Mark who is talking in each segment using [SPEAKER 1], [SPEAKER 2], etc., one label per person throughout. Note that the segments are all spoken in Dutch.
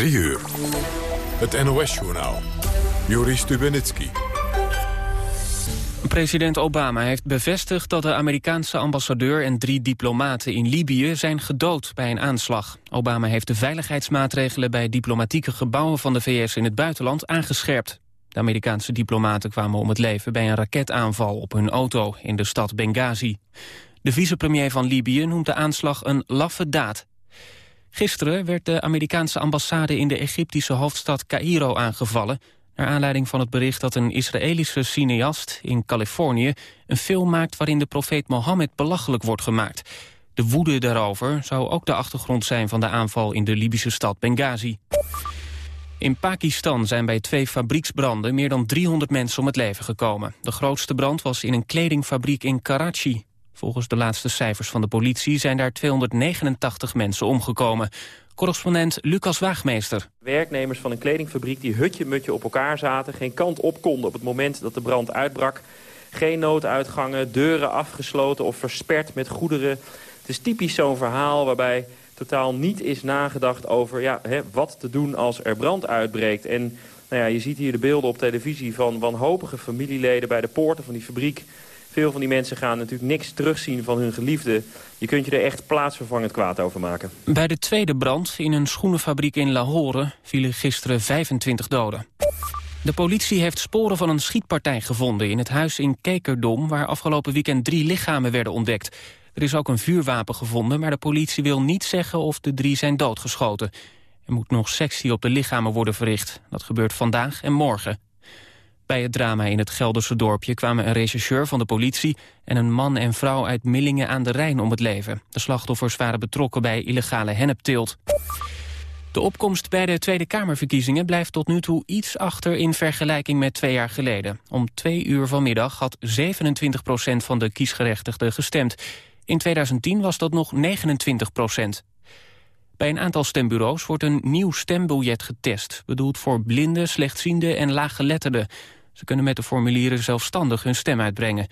[SPEAKER 1] 3 uur. Het NOS-journaal. Juri Stubenitski.
[SPEAKER 2] President Obama heeft bevestigd dat de Amerikaanse ambassadeur en drie diplomaten in Libië zijn gedood bij een aanslag. Obama heeft de veiligheidsmaatregelen bij diplomatieke gebouwen van de VS in het buitenland aangescherpt. De Amerikaanse diplomaten kwamen om het leven bij een raketaanval op hun auto in de stad Benghazi. De vicepremier van Libië noemt de aanslag een laffe daad. Gisteren werd de Amerikaanse ambassade in de Egyptische hoofdstad Cairo aangevallen... naar aanleiding van het bericht dat een Israëlische cineast in Californië... een film maakt waarin de profeet Mohammed belachelijk wordt gemaakt. De woede daarover zou ook de achtergrond zijn van de aanval in de Libische stad Benghazi. In Pakistan zijn bij twee fabrieksbranden meer dan 300 mensen om het leven gekomen. De grootste brand was in een kledingfabriek in Karachi. Volgens de laatste cijfers van de politie zijn daar 289 mensen omgekomen. Correspondent Lucas Waagmeester.
[SPEAKER 3] Werknemers van een kledingfabriek die hutje-mutje op elkaar zaten... geen kant op konden op het moment dat de brand uitbrak. Geen nooduitgangen, deuren afgesloten of versperd met goederen. Het is typisch zo'n verhaal waarbij totaal niet is nagedacht over ja, hè, wat te doen als er brand uitbreekt. En nou ja, je ziet hier de beelden op televisie van wanhopige familieleden bij de poorten van die fabriek veel van die mensen gaan natuurlijk niks terugzien van hun geliefde. Je kunt je er echt plaatsvervangend kwaad over maken.
[SPEAKER 2] Bij de tweede brand in een schoenenfabriek in Lahore vielen gisteren 25 doden. De politie heeft sporen van een schietpartij gevonden in het huis in Kekerdom... waar afgelopen weekend drie lichamen werden ontdekt. Er is ook een vuurwapen gevonden, maar de politie wil niet zeggen of de drie zijn doodgeschoten. Er moet nog sectie op de lichamen worden verricht. Dat gebeurt vandaag en morgen. Bij het drama in het Gelderse dorpje kwamen een rechercheur van de politie... en een man en vrouw uit Millingen aan de Rijn om het leven. De slachtoffers waren betrokken bij illegale hennepteelt. De opkomst bij de Tweede Kamerverkiezingen blijft tot nu toe iets achter in vergelijking met twee jaar geleden. Om twee uur vanmiddag had 27 procent van de kiesgerechtigden gestemd. In 2010 was dat nog 29 procent. Bij een aantal stembureaus wordt een nieuw stembiljet getest... bedoeld voor blinden, slechtzienden en laaggeletterden. Ze kunnen met de formulieren zelfstandig hun stem uitbrengen.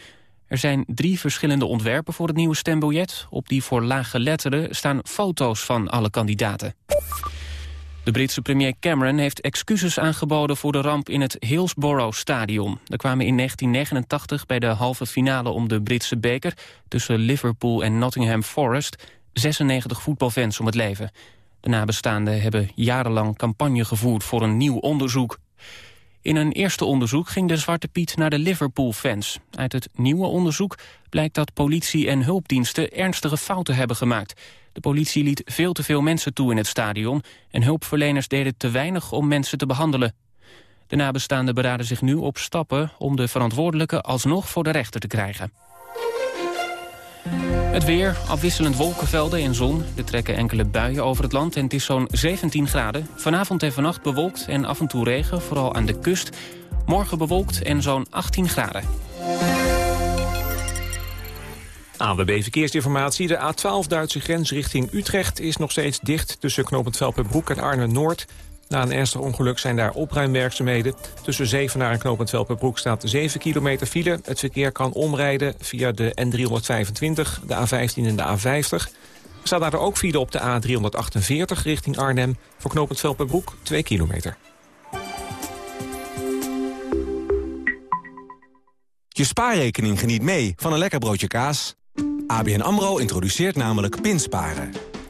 [SPEAKER 2] Er zijn drie verschillende ontwerpen voor het nieuwe stembiljet. Op die voor laaggeletterden staan foto's van alle kandidaten. De Britse premier Cameron heeft excuses aangeboden voor de ramp in het Hillsborough Stadion. Er kwamen in 1989 bij de halve finale om de Britse beker tussen Liverpool en Nottingham Forest 96 voetbalfans om het leven. De nabestaanden hebben jarenlang campagne gevoerd voor een nieuw onderzoek. In een eerste onderzoek ging de Zwarte Piet naar de Liverpool-fans. Uit het nieuwe onderzoek blijkt dat politie en hulpdiensten ernstige fouten hebben gemaakt. De politie liet veel te veel mensen toe in het stadion... en hulpverleners deden te weinig om mensen te behandelen. De nabestaanden beraden zich nu op stappen om de verantwoordelijke alsnog voor de rechter te krijgen. Het weer, afwisselend wolkenvelden en zon. Er trekken enkele buien over het land en het is zo'n 17 graden. Vanavond en vannacht bewolkt en af en toe regen, vooral aan de kust. Morgen bewolkt en zo'n 18 graden.
[SPEAKER 4] ANWB Verkeersinformatie. De A12 Duitse grens richting Utrecht is nog steeds dicht... tussen knooppunt Velpenbroek en Arnhem-Noord. Na een ernstig ongeluk zijn daar opruimwerkzaamheden. Tussen Zevenaar en knooppunt Velpenbroek staat 7 kilometer file. Het verkeer kan omrijden via de N325, de A15 en de A50. Er staat daar ook file op de A348 richting Arnhem. Voor knooppunt Velpenbroek 2 kilometer.
[SPEAKER 5] Je spaarrekening geniet mee van een lekker broodje kaas. ABN AMRO introduceert namelijk pinsparen.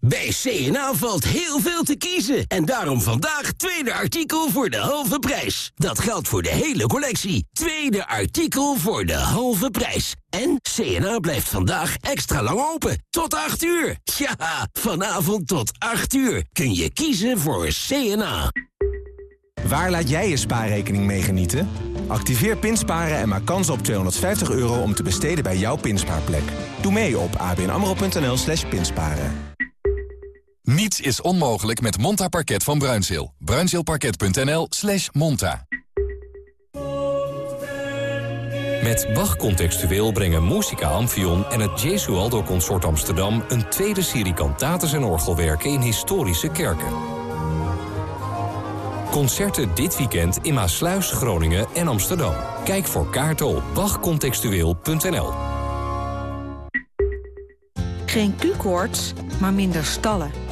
[SPEAKER 6] Bij CNA valt heel veel te kiezen. En daarom vandaag tweede artikel voor de halve prijs. Dat geldt voor de hele collectie. Tweede artikel voor de halve prijs. En CNA blijft vandaag extra lang open. Tot 8 uur. Ja, vanavond tot 8 uur kun je kiezen voor CNA.
[SPEAKER 5] Waar laat jij je spaarrekening mee genieten? Activeer Pinsparen en maak kans op 250 euro om te besteden bij jouw pinspaarplek. Doe mee op abnamro.nl slash pinsparen.
[SPEAKER 7] Niets is onmogelijk met Monta Parket van Bruinzeel. Bruinzeelparket.nl slash monta.
[SPEAKER 8] Met Bach Contextueel brengen Musica Amphion en het Jesualdo Consort Amsterdam... een tweede serie kantates en orgelwerken in historische kerken. Concerten dit weekend in Maasluis, Groningen en Amsterdam. Kijk voor kaarten op bachcontextueel.nl.
[SPEAKER 9] Geen Q-koorts, maar minder stallen.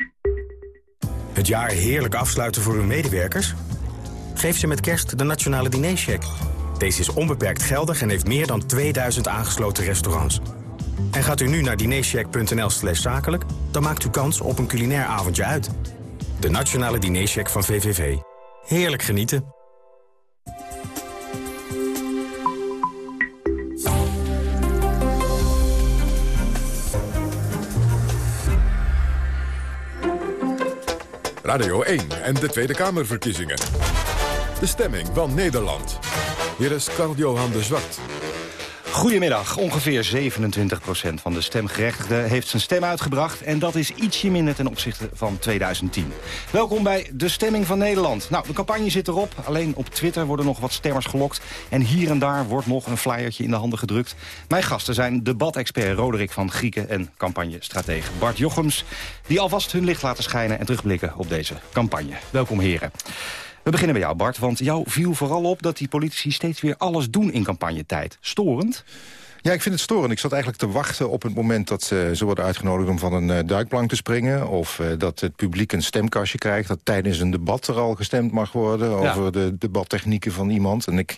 [SPEAKER 5] Het jaar heerlijk afsluiten voor uw medewerkers? Geef ze met kerst de Nationale Dinercheck. Deze is onbeperkt geldig en heeft meer dan 2000 aangesloten restaurants. En gaat u nu naar dinercheck.nl slash zakelijk... dan maakt u kans op een culinair avondje uit. De Nationale Dinercheck van VVV. Heerlijk genieten.
[SPEAKER 10] Radio 1 en de Tweede Kamerverkiezingen. De stemming van Nederland. Hier is Carl-Johan de Zwart.
[SPEAKER 11] Goedemiddag. Ongeveer 27% van de stemgerechtigden heeft zijn stem uitgebracht... en dat is ietsje minder ten opzichte van 2010. Welkom bij De Stemming van Nederland. Nou, de campagne zit erop. Alleen op Twitter worden nog wat stemmers gelokt... en hier en daar wordt nog een flyertje in de handen gedrukt. Mijn gasten zijn debatexpert Roderick van Grieken... en campagnestratege Bart Jochems... die alvast hun licht laten schijnen en terugblikken op deze campagne. Welkom, heren. We beginnen bij jou, Bart, want jou viel vooral op... dat die politici steeds weer alles doen in campagnetijd. Storend?
[SPEAKER 12] Ja, ik vind het storend. Ik zat eigenlijk te wachten op het moment dat ze, ze worden uitgenodigd... om van een uh, duikplank te springen. Of uh, dat het publiek een stemkastje krijgt. Dat tijdens een debat er al gestemd mag worden... Ja. over de debattechnieken van iemand. En ik,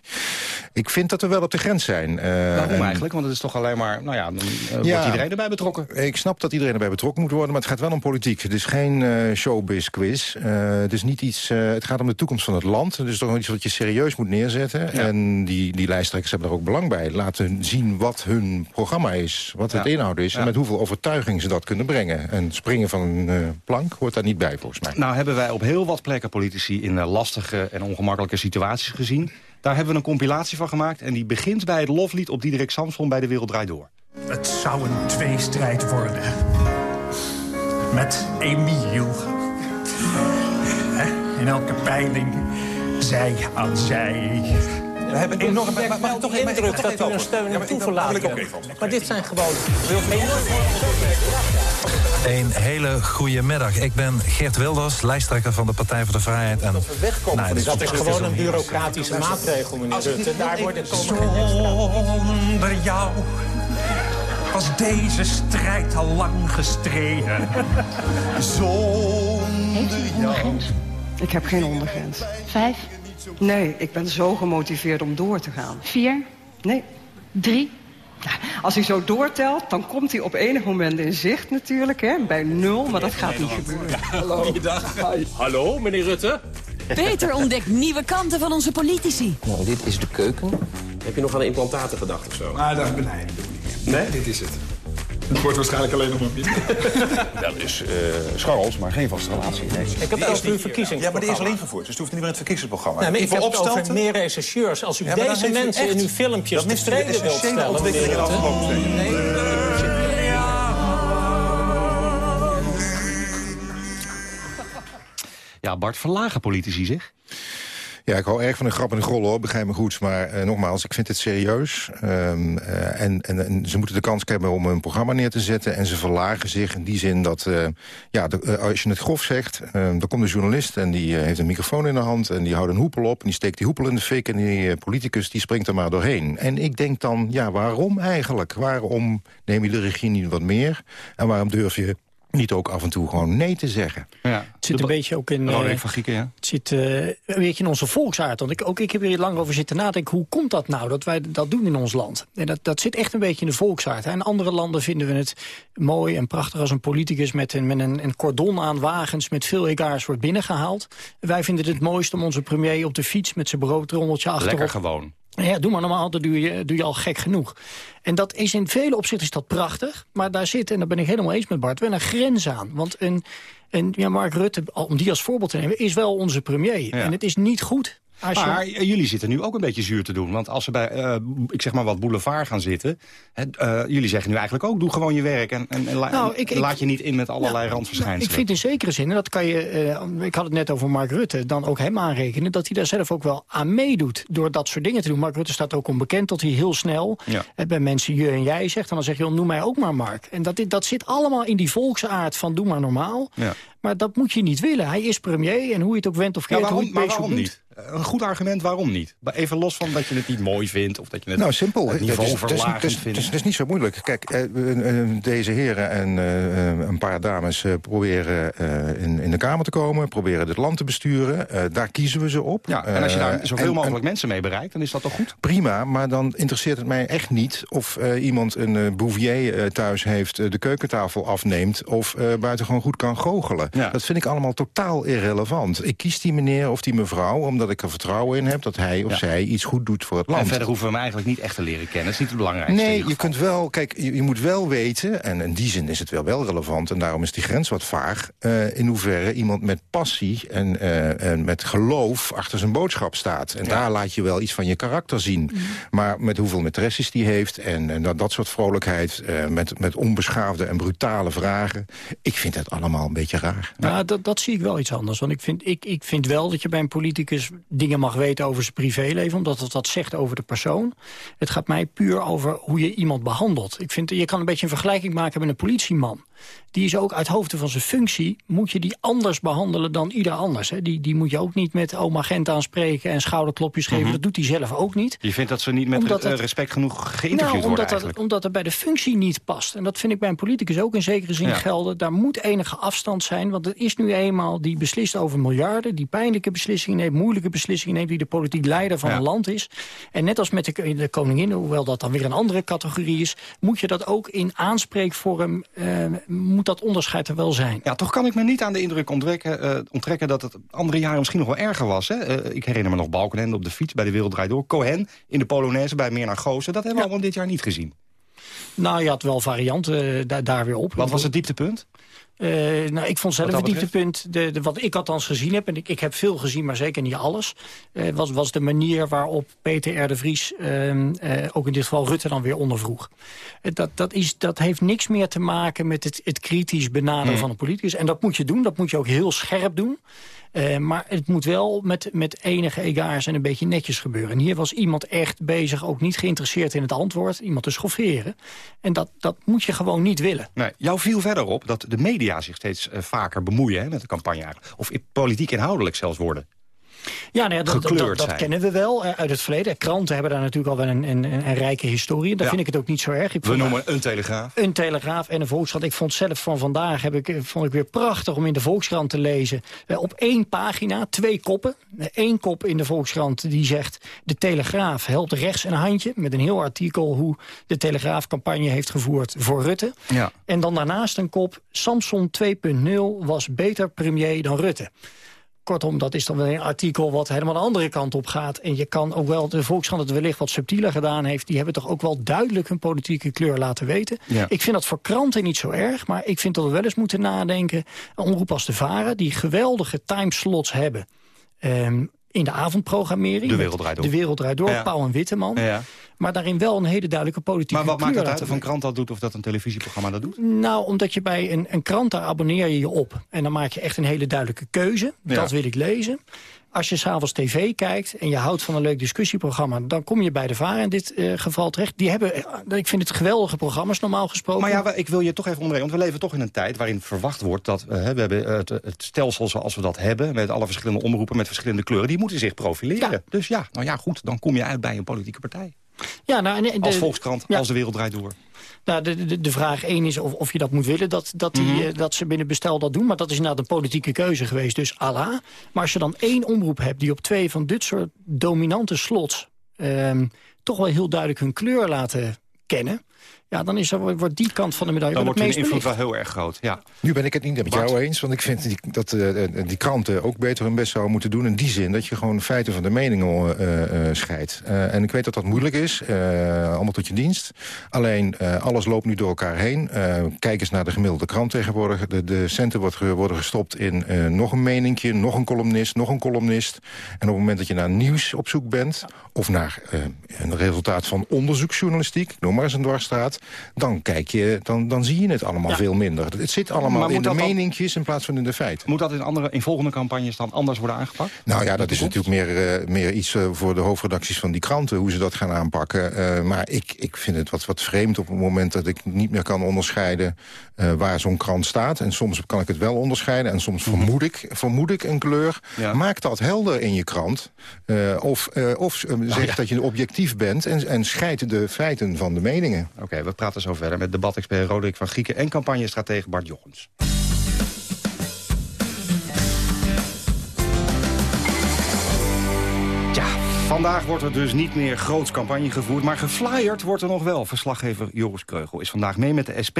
[SPEAKER 12] ik vind dat we wel op de grens zijn.
[SPEAKER 11] Waarom en... eigenlijk? Want het is toch alleen maar... Nou ja, dan ja, wordt iedereen erbij betrokken.
[SPEAKER 12] Ik snap dat iedereen erbij betrokken moet worden... maar het gaat wel om politiek. Het is geen showbiz-quiz. het, is niet iets, het gaat om de toekomst van het land. Het is toch iets wat je serieus moet neerzetten. Ja. En die, die lijsttrekkers hebben er ook belang bij. Laten zien wat hun programma is, wat het ja. inhoud is... en met hoeveel overtuiging ze dat kunnen brengen. En springen van een uh, plank hoort daar niet bij, volgens mij.
[SPEAKER 11] Nou hebben wij op heel wat plekken politici in uh, lastige en ongemakkelijke situaties gezien. Daar hebben we een compilatie van gemaakt... en die begint bij het loflied op Diederik Samson bij De Wereld Draait Door.
[SPEAKER 13] Het zou een tweestrijd worden. Met Emiel. In elke peiling, zij aan zij...
[SPEAKER 14] We hebben enorm, maar, maar, maar toch indruk dat u een steun en toeverlaat bent. Maar dit zijn gewoon...
[SPEAKER 15] Een hele goede middag. Ik ben Geert Wilders, lijsttrekker van de Partij voor de Vrijheid. En,
[SPEAKER 14] dat we wegkomen nou, dat is gewoon een bureaucratische maatregel, meneer Rutte. Daar worden
[SPEAKER 13] Zonder jou was deze strijd al lang gestreden. Zonder jou...
[SPEAKER 16] Ik heb geen ondergrens.
[SPEAKER 17] Vijf?
[SPEAKER 16] Nee, ik ben zo gemotiveerd om door te gaan.
[SPEAKER 17] Vier?
[SPEAKER 16] Nee.
[SPEAKER 17] Drie?
[SPEAKER 16] Als hij zo doortelt, dan komt hij op enig moment in zicht natuurlijk, hè, bij nul, maar dat gaat niet gebeuren. Ja,
[SPEAKER 14] hallo. Goeiedag. Hallo, meneer Rutte.
[SPEAKER 18] Peter ontdekt nieuwe kanten van onze politici.
[SPEAKER 19] Nou, dit is de keuken.
[SPEAKER 14] Heb je nog aan de implantaten gedacht of zo?
[SPEAKER 20] Ah, dat is benijden. Nee? Dit is het. Het wordt waarschijnlijk alleen nog maar minder.
[SPEAKER 11] Dat is uh, scharrels, maar geen vaste relatie. Nee.
[SPEAKER 14] Ik heb het over uw verkiezing.
[SPEAKER 20] Ja, maar die is al ingevoerd, dus het hoeft niet meer in het verkiezingsprogramma.
[SPEAKER 14] Nee, maar ik heb het over meer rechercheurs. Als u ja, deze mensen in uw filmpjes tevreden wilt stellen...
[SPEAKER 20] Afgelopen nee,
[SPEAKER 11] Ja, Bart, verlagen politici zich?
[SPEAKER 12] Ja, ik hou erg van een grap en een grol, hoor. Begrijp me goed. Maar uh, nogmaals, ik vind het serieus. Um, uh, en, en, ze moeten de kans hebben om een programma neer te zetten. En ze verlagen zich in die zin dat... Uh, ja, de, als je het grof zegt, dan komt een journalist... en die heeft een microfoon in de hand en die houdt een hoepel op... en die steekt die hoepel in de fik en die politicus die springt er maar doorheen. En ik denk dan, ja, waarom eigenlijk? Waarom neem je de regie niet wat meer? En waarom durf je niet ook af en toe gewoon nee te zeggen.
[SPEAKER 21] Ja. Het zit een beetje ook in...
[SPEAKER 11] Uh, van Gieken, ja.
[SPEAKER 21] Het zit uh, een beetje in onze volksaard. Want ik, ook ik heb er hier lang over zitten nadenken. Hoe komt dat nou, dat wij dat doen in ons land? En dat, dat zit echt een beetje in de volksaard. Hè. In andere landen vinden we het mooi en prachtig... als een politicus met een, met een, een cordon aan wagens... met veel egaars wordt binnengehaald. Wij vinden het het mooist om onze premier op de fiets... met zijn broodrommeltje achterop...
[SPEAKER 11] Lekker gewoon.
[SPEAKER 21] Ja, doe maar normaal, dat doe je, doe je al gek genoeg. En dat is in vele opzichten is dat prachtig. Maar daar zit, en daar ben ik helemaal eens met Bart, wel een grens aan. Want een, een, ja, Mark Rutte, om die als voorbeeld te nemen, is wel onze premier. En het is niet goed
[SPEAKER 11] maar jullie zitten nu ook een beetje zuur te doen. Want als ze bij, uh, ik zeg maar wat boulevard gaan zitten... Hè, uh, jullie zeggen nu eigenlijk ook, doe gewoon je werk... en, en, en nou, ik, laat je niet in met allerlei nou, randverschijnselen.
[SPEAKER 21] ik vind in zekere zin, en dat kan je... Uh, ik had het net over Mark Rutte, dan ook hem aanrekenen... dat hij daar zelf ook wel aan meedoet door dat soort dingen te doen. Mark Rutte staat ook onbekend dat hij heel snel... Ja. bij mensen je en jij zegt, en dan zeg je... noem mij ook maar Mark. En dat, dat zit allemaal in die volksaard van doe maar normaal. Ja. Maar dat moet je niet willen. Hij is premier en hoe je het ook went of keert... Ja,
[SPEAKER 11] waarom,
[SPEAKER 21] maar
[SPEAKER 11] waarom niet? Een goed argument, waarom niet? Even los van dat je het niet mooi vindt... of dat je het,
[SPEAKER 12] nou, simpel.
[SPEAKER 11] het niveau het is,
[SPEAKER 12] het is,
[SPEAKER 11] vindt.
[SPEAKER 12] Het is, niet zo moeilijk. Kijk, eh, eh, eh, deze heren en een paar dames proberen in, in de Kamer te komen... proberen het land te besturen. daar kiezen we ze op.
[SPEAKER 11] Ja, en als je daar zoveel mogelijk mensen mee bereikt, dan is dat toch goed?
[SPEAKER 12] Prima, maar dan interesseert het mij echt niet... of iemand een Bouvier thuis heeft, de keukentafel afneemt... of buitengewoon goed kan goochelen. Dat vind ik allemaal totaal irrelevant. Ik kies die meneer of die mevrouw... omdat ik er vertrouwen in heb dat hij of zij iets goed doet voor het land.
[SPEAKER 11] En verder hoeven we hem eigenlijk niet echt te leren kennen. Dat is niet het belangrijkste.
[SPEAKER 12] Nee, je kunt wel... Kijk, je, je, moet wel weten... en in die zin is het wel wel relevant... en daarom is die grens wat vaag... Uh, in hoeverre iemand met passie en, uh, en, met geloof achter zijn boodschap staat. En daar laat je wel iets van je karakter zien. Mm. Maar met hoeveel maîtresses die heeft... en, en dat, dat soort vrolijkheid... Uh, met, met onbeschaafde en brutale vragen... ik vind het allemaal een beetje raar.
[SPEAKER 21] Nou, dat, dat zie ik wel iets anders. Want ik vind, ik, ik vind wel dat je bij een politicus dingen mag weten over zijn privéleven... omdat het wat zegt over de persoon. Het gaat mij puur over hoe je iemand behandelt. Ik vind, je kan een beetje een vergelijking maken met een politieman die is ook uit hoofden van zijn functie... moet je die anders behandelen dan ieder anders. Hè. Die, die moet je ook niet met oma Gent aanspreken en schouderklopjes geven. Mhm. Dat doet hij zelf ook niet.
[SPEAKER 11] Je vindt dat ze niet met respect genoeg geïnterviewd
[SPEAKER 21] nou,
[SPEAKER 11] omdat
[SPEAKER 21] worden dat, Omdat het bij de functie niet past. En dat vind ik bij een politicus ook in zekere zin gelden. Daar moet enige afstand zijn, want het is nu eenmaal... die beslist over miljarden, die pijnlijke beslissingen neemt... moeilijke beslissingen neemt, die de politiek leider van een land is. En net als met de, de, koningin, hoewel dat dan weer een andere categorie is... moet je dat ook in aanspreekvorm... Uh, moet dat onderscheid er wel zijn.
[SPEAKER 11] Ja, toch kan ik me niet aan de indruk onttrekken, uh, onttrekken dat het andere jaren misschien nog wel erger was. Hè? Uh, ik herinner me nog Balkenende op de fiets bij de Wereld Draait Door. Cohen in de Polonaise bij Meer naar. Dat hebben we allemaal dit jaar niet gezien.
[SPEAKER 21] Nou, je had wel varianten uh, daar, daar weer op.
[SPEAKER 11] Wat was het dieptepunt?
[SPEAKER 21] Uh, nou, ik vond zelf het dieptepunt, de, de, wat ik althans gezien heb... en ik, ik heb veel gezien, maar zeker niet alles... Uh, was, was de manier waarop Peter R. de Vries, uh, ook in dit geval Rutte, dan weer ondervroeg. dat, dat, is, dat heeft niks meer te maken met het, het kritisch benaderen hmm. van een politicus. En dat moet je doen, dat moet je ook heel scherp doen. Uh, maar het moet wel met, met enige egaars en een beetje netjes gebeuren. En hier was iemand echt bezig, ook niet geïnteresseerd in het antwoord. Iemand te schofferen. En dat, dat moet je gewoon niet willen.
[SPEAKER 11] Nee, jou viel verder op dat de media zich steeds uh, vaker bemoeien hè, met de campagne. Of politiek inhoudelijk zelfs worden.
[SPEAKER 21] Ja, nou dat, dat, dat kennen we wel uit het verleden. Kranten hebben daar natuurlijk al wel een, een, een rijke historie. Daar vind ik het ook niet zo erg. Ik
[SPEAKER 11] we noemen een Telegraaf.
[SPEAKER 21] Een Telegraaf en een Volkskrant. Ik vond zelf van vandaag heb ik, vond ik weer prachtig om in de Volkskrant te lezen. Eh, op één pagina, twee koppen. Eén kop in de Volkskrant die zegt... de Telegraaf helpt rechts een handje. Met een heel artikel hoe de Telegraaf campagne heeft gevoerd voor Rutte. Ja. En dan daarnaast een kop... Samson 2.0 was beter premier dan Rutte. Kortom, dat is dan wel een artikel wat helemaal de andere kant op gaat. En je kan ook wel, de Volkskrant het wellicht wat subtieler gedaan heeft... die hebben toch ook wel duidelijk hun politieke kleur laten weten. Ik vind dat voor kranten niet zo erg, maar ik vind dat we wel eens moeten nadenken... omroep als de Varen, die geweldige timeslots hebben... Um, in de avondprogrammering.
[SPEAKER 11] De Wereld Draait Door.
[SPEAKER 21] De Wereld Draait Door, ja. Pauw en Witteman. Ja. Maar daarin wel een hele duidelijke politieke
[SPEAKER 11] Maar wat maakt het uit of een krant dat doet of dat een televisieprogramma dat doet?
[SPEAKER 21] Nou, omdat je bij een, een krant, daar abonneer je je op. En dan maak je echt een hele duidelijke keuze. Dat wil ik lezen. Als je s'avonds tv kijkt en je houdt van een leuk discussieprogramma... dan kom je bij de VAR in dit uh, geval terecht. Die hebben, uh, ik vind het geweldige programma's normaal gesproken.
[SPEAKER 11] Maar ja, ik wil je toch even onderbreken. Want we leven toch in een tijd waarin verwacht wordt... dat uh, we hebben het, het, stelsel zoals we dat hebben... met alle verschillende omroepen, met verschillende kleuren... die moeten zich profileren. Ja. Dus ja, nou ja, goed, dan kom je uit bij een politieke partij. Ja, nou, de, als Volkskrant, ja. als de wereld draait door.
[SPEAKER 21] Nou, de, de, de vraag één is of, of je dat moet willen, dat, dat, die, mhm. dat ze binnen bestel dat doen. Maar dat is inderdaad een politieke keuze geweest, dus Allah. Maar als je dan één omroep hebt die op twee van dit soort dominante slots... Um, toch wel heel duidelijk hun kleur laten kennen Ja, dan is er, wordt die kant van de medaille
[SPEAKER 11] Dan wordt
[SPEAKER 21] meest
[SPEAKER 11] invloed wel heel erg groot. Ja.
[SPEAKER 12] Nu ben ik het niet met
[SPEAKER 11] Bart?
[SPEAKER 12] jou eens, want ik vind die, dat eh, eh, die kranten ook beter hun best zouden moeten doen... in die zin dat je gewoon feiten van de meningen eh, eh, scheidt. Eh, en ik weet dat dat moeilijk is, eh, allemaal tot je dienst. Alleen, eh, alles loopt nu door elkaar heen. Eh, kijk eens naar de gemiddelde krant tegenwoordig. De, de centen wordt ge- worden gestopt in eh, nog een meninkje, nog een columnist, nog een columnist. En op het moment dat je naar nieuws op zoek bent... of naar eh, een resultaat van onderzoeksjournalistiek, noem maar eens een dwarsstraat... dan, kijk je, dan, dan zie je het allemaal
[SPEAKER 11] Ja.
[SPEAKER 12] veel minder. Het zit allemaal
[SPEAKER 11] Maar
[SPEAKER 12] in de meninkjes in plaats van in de feiten.
[SPEAKER 11] Moet dat in, andere, in volgende campagnes dan anders worden aangepakt?
[SPEAKER 12] Nou ja, dat is natuurlijk meer, eh, meer iets eh, voor de hoofdredacties van die kranten... hoe ze dat gaan aanpakken. Eh, maar ik, ik vind het wat, wat vreemd op het moment dat ik niet meer kan onderscheiden... waar zo'n krant staat. En soms kan ik het wel onderscheiden. En soms vermoed ik, vermoed ik een kleur. Maak dat helder in je krant. Of of zeg dat je objectief bent en, en scheid de feiten van de meningen.
[SPEAKER 11] Oké, we praten zo verder met debatexpert Roderick van Grieken... en campagnestratege Bart Jochems. Vandaag wordt er dus niet meer groots campagne gevoerd... maar geflyerd wordt er nog wel. Verslaggever Joris Kreugel is vandaag mee met de SP...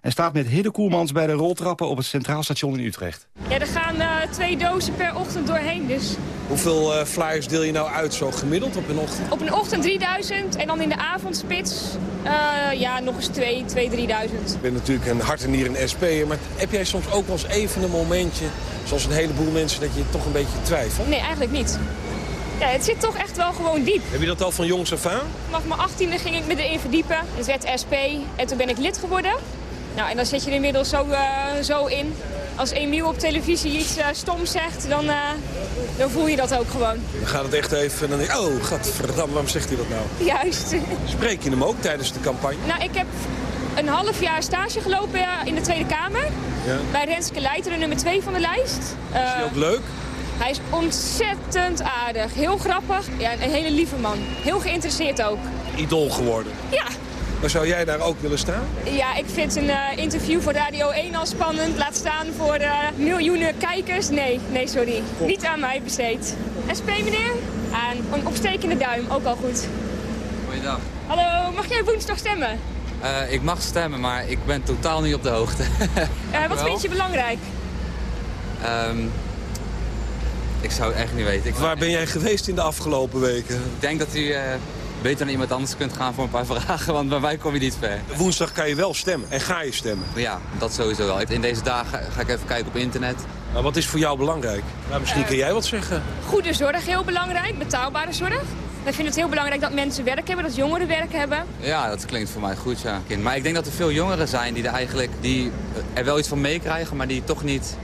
[SPEAKER 11] en staat met Hidde Koelmans bij de roltrappen op het Centraal Station in Utrecht.
[SPEAKER 22] Ja, er gaan eh, twee dozen per ochtend doorheen, dus
[SPEAKER 23] Hoeveel eh, flyers deel je nou uit zo gemiddeld op een ochtend?
[SPEAKER 22] op een ochtend 3000 en dan in de avondspits eh, ja, nog eens 2, 2 3000.
[SPEAKER 23] Ik ben natuurlijk een hart en nier een SP'er, maar heb jij soms ook wel eens even een momentje, zoals een heleboel mensen, dat je toch een beetje twijfelt?
[SPEAKER 22] Nee, eigenlijk niet. Ja, het zit toch echt wel gewoon diep.
[SPEAKER 23] Heb je dat al van jongs af aan?
[SPEAKER 22] Vanaf mijn 18e ging ik me erin verdiepen. Het werd SP en toen ben ik lid geworden. Nou, en dan zit je er inmiddels zo, eh, zo in. Als Emiel op televisie iets eh stoms zegt, dan, eh, dan voel je dat ook gewoon.
[SPEAKER 23] Dan gaat het echt even, dan denk ik, oh, gadverdamme, waarom zegt hij dat nou?
[SPEAKER 22] Juist.
[SPEAKER 23] Spreek je hem ook tijdens de campagne?
[SPEAKER 22] Nou, ik heb een half jaar stage gelopen in de Tweede Kamer.
[SPEAKER 23] Ja.
[SPEAKER 22] Bij Renske de nummer 2 van de lijst.
[SPEAKER 23] Is hij ook leuk?
[SPEAKER 22] Hij is ontzettend aardig. Heel grappig. Ja, een hele lieve man. Heel geïnteresseerd ook.
[SPEAKER 23] Idool geworden.
[SPEAKER 22] Ja.
[SPEAKER 23] Maar zou jij daar ook willen staan?
[SPEAKER 22] Ja, ik vind een eh, interview voor Radio 1 al spannend. Laat staan voor eh, miljoenen kijkers. Nee, nee, sorry. Niet aan mij besteed. SP, meneer? En een opstekende duim, ook al goed.
[SPEAKER 24] Goeiedag.
[SPEAKER 22] Hallo, mag jij woensdag stemmen?
[SPEAKER 24] Eh, ik mag stemmen, maar ik ben totaal niet op de hoogte.
[SPEAKER 22] Eh, wat vind je belangrijk?
[SPEAKER 24] Ehm, ik zou het echt niet weten. Ik,
[SPEAKER 23] Waar ben jij geweest in de afgelopen weken?
[SPEAKER 24] ik denk dat u eh, beter naar iemand anders kunt gaan voor een paar vragen, want bij mij kom je niet ver.
[SPEAKER 23] Woensdag kan je wel stemmen en ga je stemmen.
[SPEAKER 24] Ja, dat sowieso wel. In deze dagen ga ik even kijken op internet.
[SPEAKER 23] Maar wat is voor jou belangrijk? Nou, misschien kan jij wat zeggen.
[SPEAKER 22] Goede zorg, heel belangrijk. Betaalbare zorg. Wij vinden het heel belangrijk dat mensen werk hebben, dat jongeren werk hebben.
[SPEAKER 24] Ja, dat klinkt voor mij goed, ja. Maar ik denk dat er veel jongeren zijn die er eigenlijk die er wel iets van meekrijgen, maar die toch niet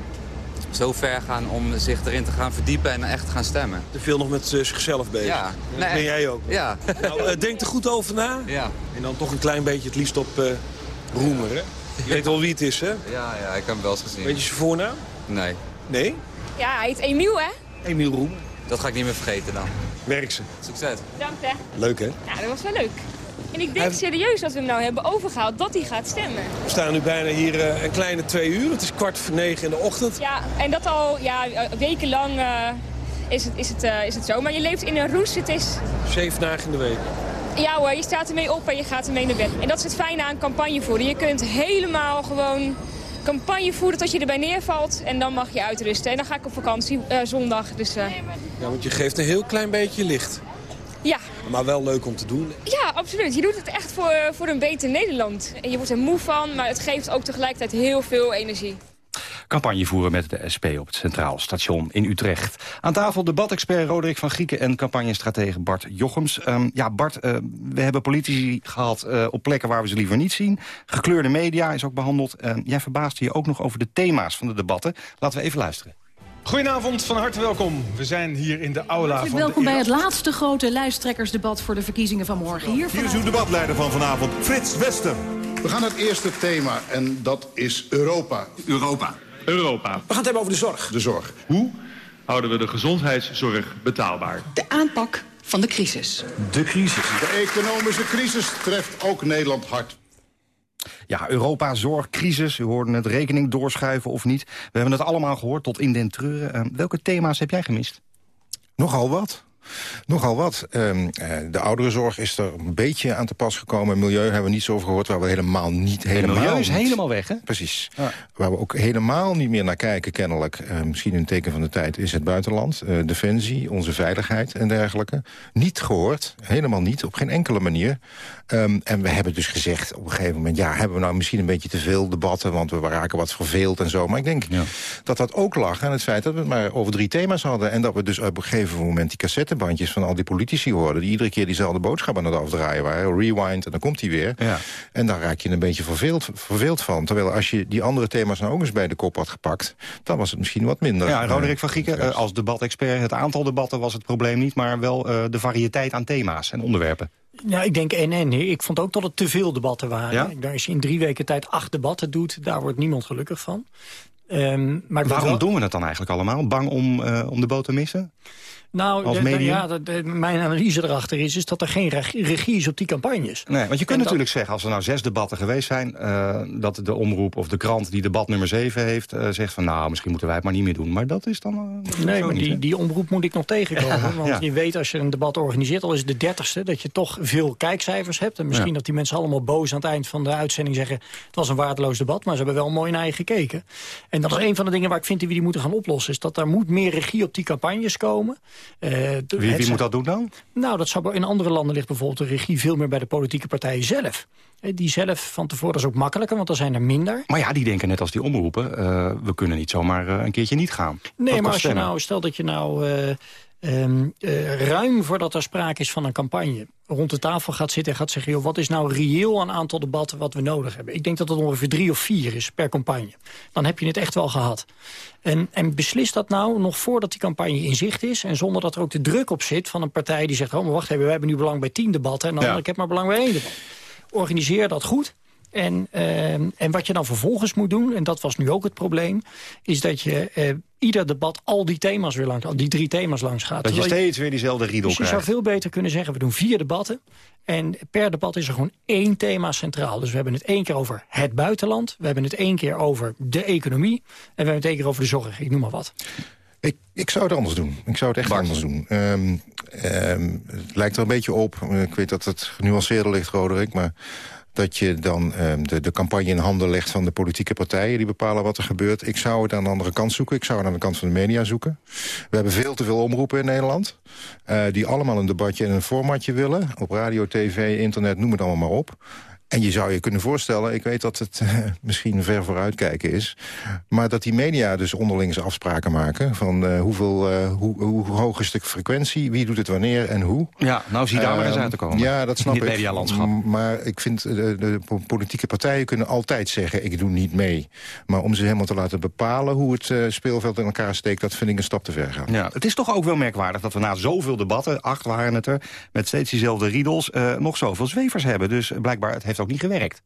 [SPEAKER 24] zo ver gaan om zich erin te gaan verdiepen en echt te gaan stemmen.
[SPEAKER 23] Te veel nog met eh, zichzelf bezig.
[SPEAKER 24] Ja.
[SPEAKER 23] Dat
[SPEAKER 24] Nee,
[SPEAKER 23] ben jij ook.
[SPEAKER 24] Ja.
[SPEAKER 23] Nou, eh, denk er goed over na.
[SPEAKER 24] Ja.
[SPEAKER 23] En dan toch een klein beetje het liefst op eh Roemer, hè? Je weet wel wie het is, hè?
[SPEAKER 24] Ja, ja, ik heb hem wel eens gezien.
[SPEAKER 23] Weet je zijn voornaam?
[SPEAKER 24] Nee.
[SPEAKER 23] Nee?
[SPEAKER 22] Ja, hij heet Emiel, hè?
[SPEAKER 23] Emiel Roemer.
[SPEAKER 24] Dat ga ik niet meer vergeten dan.
[SPEAKER 23] Werk ze.
[SPEAKER 24] Succes.
[SPEAKER 22] Bedankt, hè.
[SPEAKER 23] Leuk, hè?
[SPEAKER 22] Ja, dat was wel leuk. En ik denk serieus dat we hem nou hebben overgehaald dat hij gaat stemmen.
[SPEAKER 23] We staan nu bijna hier eh, een kleine twee uur. Het is kwart voor negen in de ochtend.
[SPEAKER 22] Ja, en dat al ja, eh, wekenlang eh, is, het, is, het, is het zo. Maar je leeft in een roes. Het is,
[SPEAKER 23] Zeven dagen in de week.
[SPEAKER 22] ja hoor, je staat ermee op en je gaat ermee naar bed. En dat is het fijne aan campagne voeren. Je kunt helemaal gewoon campagne voeren tot je erbij neervalt. En dan mag je uitrusten. En dan ga ik op vakantie zondag. Dus
[SPEAKER 23] Ja, want je geeft een heel klein beetje licht.
[SPEAKER 22] Ja.
[SPEAKER 23] Maar wel leuk om te doen.
[SPEAKER 22] Ja, absoluut. Je doet het echt voor, voor een beter Nederland. En je wordt er moe van, maar het geeft ook tegelijkertijd heel veel energie.
[SPEAKER 11] Campagne voeren met de SP op het Centraal Station in Utrecht. Aan tafel debatexpert Roderick van Grieken en campagnestratege Bart Jochems. Ehm, ja, Bart, eh, we hebben politici gehad eh, op plekken waar we ze liever niet zien. Gekleurde media is ook behandeld. Ehm, jij verbaasde je ook nog over de thema's van de debatten. Laten we even luisteren.
[SPEAKER 25] Goedenavond, van harte welkom. We zijn hier in de aula
[SPEAKER 26] Hartelijk
[SPEAKER 25] van
[SPEAKER 26] welkom
[SPEAKER 25] de
[SPEAKER 26] bij het laatste grote lijsttrekkersdebat voor de verkiezingen van morgen. Hier,
[SPEAKER 27] Hier is uw debatleider van vanavond, Frits Wester. We gaan naar het eerste thema en dat is Europa. Europa.
[SPEAKER 28] Europa. We gaan het hebben over de zorg.
[SPEAKER 27] De zorg.
[SPEAKER 28] Hoe houden we de gezondheidszorg betaalbaar?
[SPEAKER 26] De aanpak van de crisis.
[SPEAKER 27] De crisis. De economische crisis treft ook Nederland hard.
[SPEAKER 11] Ja, Europa, zorg, crisis. U hoorde het rekening doorschuiven of niet. We hebben het allemaal gehoord tot in den treuren. Ehm, welke thema's heb jij gemist?
[SPEAKER 12] Nogal wat. Nogal wat. Um, de ouderenzorg is er een beetje aan te pas gekomen. Milieu hebben we niets over gehoord, waar we helemaal niet... Helemaal
[SPEAKER 11] milieu is
[SPEAKER 12] niet,
[SPEAKER 11] helemaal weg, hè?
[SPEAKER 12] Precies. Waar we ook helemaal niet meer naar kijken, kennelijk. Uh, misschien een teken van de tijd is het buitenland. Uh, defensie, onze veiligheid en dergelijke. Niet gehoord, helemaal niet, op geen enkele manier. Um, en we hebben dus gezegd op een gegeven moment... ja, hebben we nou misschien een beetje te veel debatten... want we raken wat verveeld en zo. Maar ik denk ja. dat dat ook lag aan het feit dat we het maar over drie thema's hadden... en dat we dus op een gegeven moment die cassettebandjes van al die politici hoorden... die iedere keer diezelfde boodschap aan het afdraaien waren. Rewind, en dan komt hij weer.
[SPEAKER 11] Ja.
[SPEAKER 12] En dan raak je een beetje verveeld, verveeld van. Terwijl als je die andere thema's nou ook eens bij de kop had gepakt... dan was het misschien wat minder.
[SPEAKER 11] Ja, Roderick van Gieken, uh, als debatexpert... het aantal debatten was het probleem niet... maar wel uh, de variëteit aan thema's en onderwerpen.
[SPEAKER 21] Ja, ik denk en en. Ik vond ook dat het te veel debatten waren. Ja? Als je in drie weken tijd acht debatten doet, daar wordt niemand gelukkig van. Um, maar
[SPEAKER 11] Waarom
[SPEAKER 21] wel...
[SPEAKER 11] doen we het dan eigenlijk allemaal? Bang om, uh, om de boot te missen?
[SPEAKER 21] Nou,
[SPEAKER 11] Als
[SPEAKER 21] de,
[SPEAKER 11] medium?
[SPEAKER 21] ja, mijn analyse erachter is, is dat er geen regie, is op die campagnes.
[SPEAKER 11] Nee, want je kunt natuurlijk zeggen, als er nou zes debatten geweest zijn... Uh, dat de omroep of de krant die debat nummer zeven heeft... Uh, zegt van, nou, misschien moeten wij het maar niet meer doen. Maar dat is dan... Uh,
[SPEAKER 21] nee, maar
[SPEAKER 11] niet,
[SPEAKER 21] die, die omroep moet ik nog tegenkomen.
[SPEAKER 11] Ja,
[SPEAKER 21] want
[SPEAKER 11] ja.
[SPEAKER 21] je weet, als je een debat organiseert, al is het de dertigste... dat je toch veel kijkcijfers hebt. En misschien
[SPEAKER 11] Ja.
[SPEAKER 21] dat die mensen allemaal boos aan het eind van de uitzending zeggen... het was een waardeloos debat, maar ze hebben wel mooi naar je gekeken. En dat is een van de dingen waar ik vind die we die moeten gaan oplossen. Is dat er moet meer regie op die campagnes komen. Uh,
[SPEAKER 11] Wie, wie moet dat doen dan?
[SPEAKER 21] Nou, dat zou in andere landen ligt bijvoorbeeld de regie veel meer bij de politieke partijen zelf. Eh, Die zelf van tevoren, is ook makkelijker, want er zijn er minder.
[SPEAKER 11] Maar ja, die denken net als die omroepen... Uh, we kunnen niet zomaar uh, een keertje niet gaan.
[SPEAKER 21] Nee,
[SPEAKER 11] Dat
[SPEAKER 21] maar als je nou, stel dat je nou um, ruim voordat er sprake is van een campagne... rond de tafel gaat zitten en gaat zeggen... Joh, wat is nou reëel een aantal debatten wat we nodig hebben? Ik denk dat het ongeveer drie of vier is per campagne. Dan heb je het echt wel gehad. En, en beslis dat nou nog voordat die campagne in zicht is... en zonder dat er ook de druk op zit van een partij die zegt... oh, maar wacht even, we hebben nu belang bij tien debatten... en dan
[SPEAKER 11] Ja.
[SPEAKER 21] ik heb maar belang bij één debat. Organiseer dat goed... En, uh, en wat je dan vervolgens moet doen, en dat was nu ook het probleem... is dat je uh, ieder debat al die thema's weer langs, al die drie thema's langs gaat.
[SPEAKER 11] Dat je steeds weer diezelfde riedel
[SPEAKER 21] dus je
[SPEAKER 11] krijgt.
[SPEAKER 21] zou veel beter kunnen zeggen, we doen vier debatten. En per debat is er gewoon één thema centraal. Dus we hebben het één keer over het buitenland. We hebben het één keer over de economie. En we hebben het één keer over de zorg. Ik noem maar wat.
[SPEAKER 12] Ik, ik zou het anders doen. Ik zou het echt anders doen. Um, um, het lijkt er een beetje op. Ik weet dat het genuanceerder ligt, Roderick. Maar dat je dan um, de, de campagne in handen legt van de politieke partijen... die bepalen wat er gebeurt. Ik zou het aan de andere kant zoeken. Ik zou het aan de kant van de media zoeken. We hebben veel te veel omroepen in Nederland... Uh, die allemaal een debatje en een formatje willen. Op radio, tv, internet, noem het allemaal maar op. En je zou je kunnen voorstellen, ik weet dat het uh, misschien ver vooruitkijken is... maar dat die media dus onderlings afspraken maken... van uh, hoeveel, uh, hoe, hoe, hoog is de frequentie, wie doet het wanneer en hoe.
[SPEAKER 11] Ja, nou zie daar maar eens uit te komen.
[SPEAKER 12] Ja, dat snap
[SPEAKER 11] In het
[SPEAKER 12] ik.
[SPEAKER 11] medialandschap.
[SPEAKER 12] Maar ik vind, de, de, politieke partijen kunnen altijd zeggen... ik doe niet mee. Maar om ze helemaal te laten bepalen hoe het uh, speelveld in elkaar steekt... dat vind ik een stap te ver gaan.
[SPEAKER 11] Ja, het is toch ook wel merkwaardig dat we na zoveel debatten... acht waren het er, met steeds diezelfde riedels... Uh, nog zoveel zwevers hebben. Dus blijkbaar, het heeft ook niet gewerkt.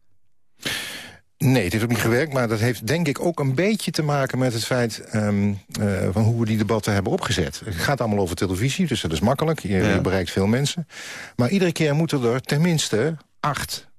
[SPEAKER 12] Nee, het heeft ook niet gewerkt, maar dat heeft denk ik ook een beetje te maken met het feit um, uh, van hoe we die debatten hebben opgezet. Het gaat allemaal over televisie, dus dat is makkelijk. Je, ja. je bereikt veel mensen. Maar iedere keer moeten er tenminste acht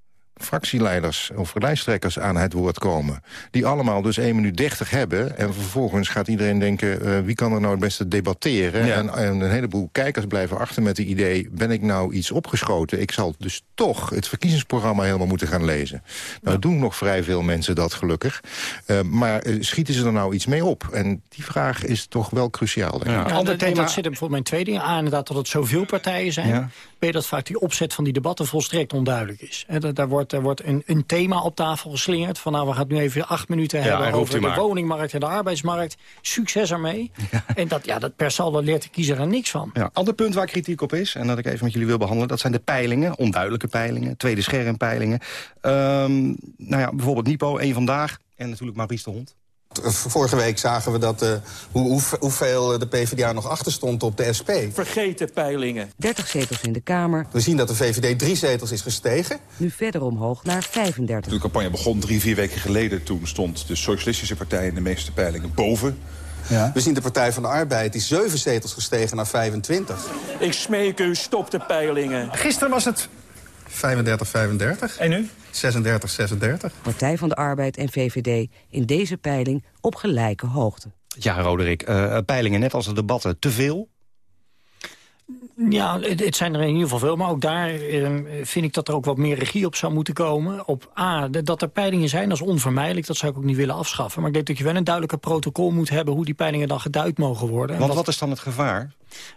[SPEAKER 12] fractieleiders of lijsttrekkers aan het woord komen. Die allemaal dus 1 minuut 30 hebben. En vervolgens gaat iedereen denken, uh, wie kan er nou het beste debatteren? Ja. En, en, een heleboel kijkers blijven achter met het idee... ben ik nou iets opgeschoten? Ik zal dus toch het verkiezingsprogramma helemaal moeten gaan lezen. Nou ja. doen nog vrij veel mensen dat gelukkig. Uh, maar uh, schieten ze er nou iets mee op? En die vraag is toch wel cruciaal. Denk ik.
[SPEAKER 21] Ja, ja, dat, thema... dat zit er bijvoorbeeld mijn tweede ding aan. Inderdaad dat het zoveel partijen zijn. Dat vaak die opzet van die debatten volstrekt onduidelijk is. He, daar wordt er wordt een, een, thema op tafel geslingerd. Van nou, we gaan het nu even acht minuten ja, hebben over de maar. woningmarkt en de arbeidsmarkt. Succes ermee. Ja. En dat, ja, dat per saldo leert de kiezer er niks van.
[SPEAKER 11] Ja, ander punt waar kritiek op is, en dat ik even met jullie wil behandelen... dat zijn de peilingen, onduidelijke peilingen, tweede schermpeilingen. Um, nou ja, bijvoorbeeld Nipo, één vandaag en natuurlijk Maurice de Hond.
[SPEAKER 29] Vorige week zagen we dat, uh, hoe, hoe, hoeveel de PvdA nog achter stond op de SP.
[SPEAKER 30] Vergeten peilingen.
[SPEAKER 31] 30 zetels in de Kamer.
[SPEAKER 29] We zien dat de VVD drie zetels is gestegen.
[SPEAKER 31] Nu verder omhoog naar 35.
[SPEAKER 32] Toen de campagne begon drie, vier weken geleden... toen stond de Socialistische Partij in de meeste peilingen boven.
[SPEAKER 29] Ja. We zien de Partij van de Arbeid, die zeven zetels gestegen naar 25.
[SPEAKER 30] Ik smeek u, stop de peilingen.
[SPEAKER 29] Gisteren was het 35, 35.
[SPEAKER 30] En nu?
[SPEAKER 29] 36, 36.
[SPEAKER 31] Partij van de Arbeid en VVD in deze peiling op gelijke hoogte.
[SPEAKER 11] Ja, Roderick, uh, peilingen net als de debatten te veel?
[SPEAKER 21] Ja, het, zijn er in ieder geval veel. Maar ook daar ehm, vind ik dat er ook wat meer regie op zou moeten komen. Op A, dat er peilingen zijn, dat is onvermijdelijk. Dat zou ik ook niet willen afschaffen. Maar ik denk dat je wel een duidelijker protocol moet hebben... hoe die peilingen dan geduid mogen worden.
[SPEAKER 11] Want wat is dan het gevaar?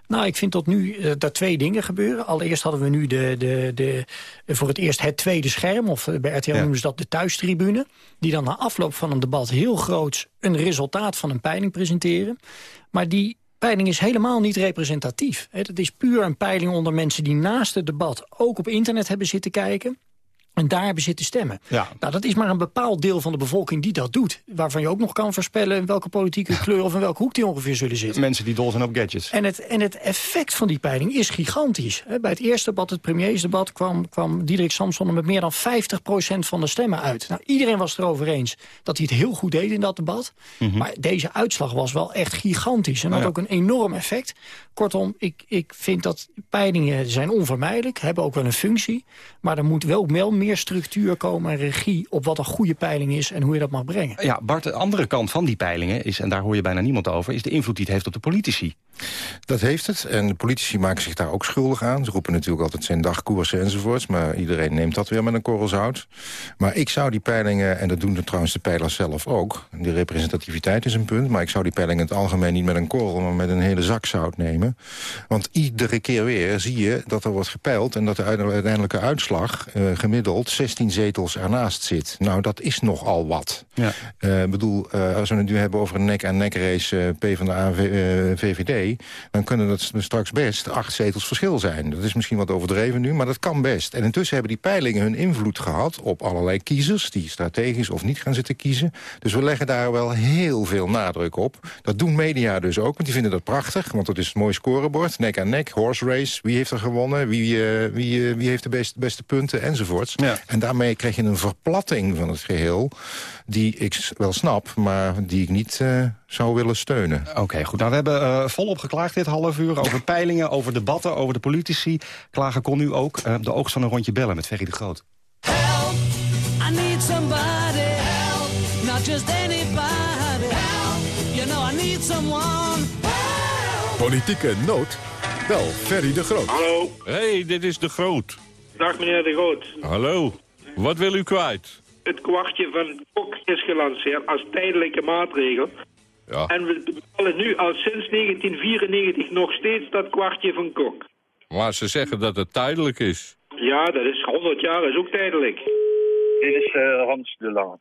[SPEAKER 21] Nou, ik vind tot nu dat dat twee dingen gebeuren. Allereerst hadden we nu de, de, de, voor het eerst het tweede scherm... of eh, bij RTL ja. noemen ze dat de thuistribune... die dan na afloop van een debat heel groots... een resultaat van een peiling presenteren. Maar die peiling is helemaal niet representatief. Het is puur een peiling onder mensen die naast het debat ook op internet hebben zitten kijken. En daar hebben zitten stemmen.
[SPEAKER 11] Ja.
[SPEAKER 21] Nou, dat is maar een bepaald deel van de bevolking die dat doet. Waarvan je ook nog kan voorspellen in welke politieke kleur of in welke hoek die ongeveer zullen zitten.
[SPEAKER 11] Mensen die dol zijn op gadgets.
[SPEAKER 21] En het, en het effect van die peiling is gigantisch. Bij het eerste debat, het premiersdebat, kwam, kwam Diederik Samson met meer dan 50% van de stemmen uit. Nou, iedereen was erover eens dat hij het heel goed deed in dat debat. Mhm. Maar deze uitslag was wel echt gigantisch. En had ook een enorm effect. Kortom, ik, ik vind dat peilingen zijn onvermijdelijk. Hebben ook wel een functie. Maar er moet wel, wel meer meer structuur komen en regie op wat een goede peiling is en hoe je dat mag brengen.
[SPEAKER 11] Ja, Bart, de andere kant van die peilingen is, en daar hoor je bijna niemand over, is de invloed die het heeft op de politici.
[SPEAKER 12] Dat heeft het. En de politici maken zich daar ook schuldig aan. Ze roepen natuurlijk altijd zijn dagkoersen enzovoorts. Maar iedereen neemt dat weer met een korrel zout. Maar ik zou die peilingen, en dat doen trouwens de peilers zelf ook... Die representativiteit is een punt... maar ik zou die peilingen in het algemeen niet met een korrel... maar met een hele zak zout nemen. Want iedere keer weer zie je dat er wordt gepeild... en dat de uiteindelijke uitslag eh, gemiddeld 16 zetels ernaast zit. Nou, dat is nogal wat.
[SPEAKER 11] Ik ja.
[SPEAKER 12] Eh, bedoel, eh, als we het nu hebben over een nek aan nek race P van de A VVD dan kunnen dat straks best acht zetels verschil zijn. Dat is misschien wat overdreven nu, maar dat kan best. En intussen hebben die peilingen hun invloed gehad op allerlei kiezers... die strategisch of niet gaan zitten kiezen. Dus we leggen daar wel heel veel nadruk op. Dat doen media dus ook, want die vinden dat prachtig. Want dat is het mooi scorebord, nek aan nek, horse race. Wie heeft er gewonnen, wie, eh, wie, eh, wie heeft de beste, beste punten, enzovoorts. En daarmee krijg je een verplatting van het geheel... die ik wel snap, maar die ik niet... Eh, zou willen steunen.
[SPEAKER 11] Oké, goed. Nou, we hebben eh, volop geklaagd dit half uur over peilingen, over debatten, over de politici. Klagen kon nu ook eh, de oogst van een rondje bellen met Ferry de Groot.
[SPEAKER 33] Help, I need somebody. Help, not just anybody. Help, you know I need someone. Help.
[SPEAKER 10] Politieke nood, wel Ferry de Groot.
[SPEAKER 34] Hallo. hey, dit is de Groot.
[SPEAKER 35] Dag meneer de Groot.
[SPEAKER 34] Hallo, wat wil u kwijt?
[SPEAKER 35] Het kwartje van Kok is gelanceerd als tijdelijke maatregel
[SPEAKER 34] ja.
[SPEAKER 35] En we betalen nu al sinds 1994 nog steeds dat kwartje van Kok.
[SPEAKER 34] Maar ze zeggen dat het tijdelijk is.
[SPEAKER 35] Ja, dat is 100 jaar, is ook tijdelijk.
[SPEAKER 36] Dit is eh, Hans de Lange.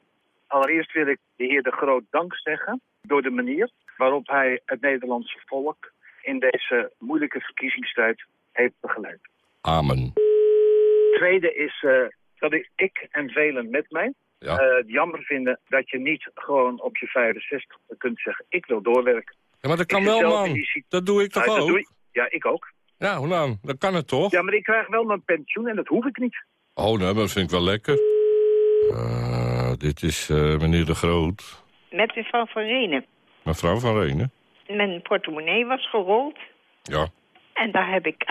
[SPEAKER 36] Allereerst wil ik de heer De Groot dank zeggen... door de manier waarop hij het Nederlandse volk... in deze moeilijke verkiezingstijd heeft begeleid.
[SPEAKER 34] Amen.
[SPEAKER 36] Tweede is eh, dat ik en velen met mij
[SPEAKER 34] ja.
[SPEAKER 36] Eh, jammer vinden dat je niet gewoon op je 65 kunt zeggen... ik wil doorwerken.
[SPEAKER 34] Ja, maar dat kan wel, man. Dat doe ik toch
[SPEAKER 36] ja,
[SPEAKER 34] ook?
[SPEAKER 36] Doe ja, ik ook.
[SPEAKER 34] Ja, hoe lang? Dat kan het toch?
[SPEAKER 36] Ja, maar ik krijg wel mijn pensioen en dat hoef ik niet.
[SPEAKER 34] Oh, nee, dat vind ik wel lekker. Eh, dit is eh, meneer De Groot.
[SPEAKER 37] Met mevrouw Van Renen.
[SPEAKER 34] Mevrouw Van Renen?
[SPEAKER 37] Mijn portemonnee was gerold.
[SPEAKER 34] Ja.
[SPEAKER 37] En daar heb ik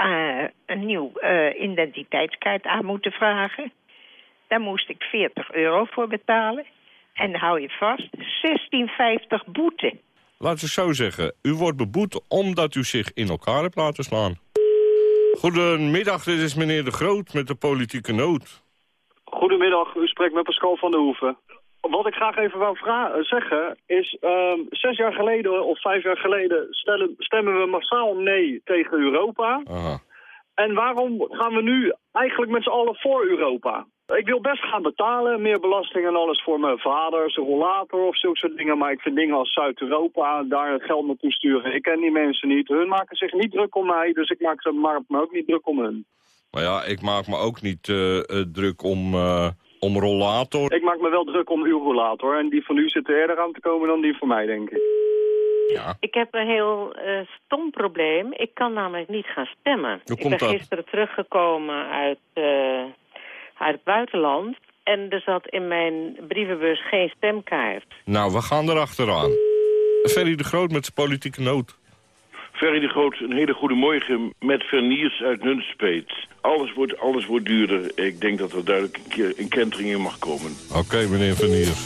[SPEAKER 37] een nieuw identiteitskaart aan moeten vragen. Daar moest ik 40 euro voor betalen. En hou je vast, 16,50 boete.
[SPEAKER 34] Laten we zo zeggen, u wordt beboet omdat u zich in elkaar hebt laten slaan. Goedemiddag, dit is meneer De Groot met de politieke nood.
[SPEAKER 38] Goedemiddag, u spreekt met Pascal van der Hoeven. Wat ik graag even wou eh, zeggen is, ehm, zes jaar geleden of vijf jaar geleden stemmen we massaal nee tegen Europa. Aha. En waarom gaan we nu eigenlijk met z'n allen voor Europa? Ik wil best gaan betalen, meer belasting en alles voor mijn vader, zijn rollator of zulke soort dingen. Maar ik vind dingen als Zuid-Europa, daar geld naartoe sturen. Ik ken die mensen niet. Hun maken zich niet druk om mij, dus ik maak ze maar, ook niet druk om hun.
[SPEAKER 34] Maar ja, ik maak me ook niet eh, eh, druk om, eh, om rollator.
[SPEAKER 38] Ik maak me wel druk om uw rollator. En die van u zit er eerder aan te komen dan die van mij, denk ik. Ja.
[SPEAKER 39] Ik heb een heel stom probleem. Ik kan namelijk niet gaan stemmen.
[SPEAKER 34] Hoe komt
[SPEAKER 39] ik
[SPEAKER 34] ben
[SPEAKER 39] gisteren teruggekomen uit uit het buitenland. En er zat in mijn brievenbus geen stemkaart.
[SPEAKER 34] Nou, we gaan erachteraan. Ferry de Groot met zijn politieke nood.
[SPEAKER 35] Ferry de Groot, een hele goede morgen met Verniers uit Nunspeet. Alles wordt, alles wordt duurder. Ik denk dat er duidelijk een keer een kentering in mag komen.
[SPEAKER 34] Oké, meneer Verniers.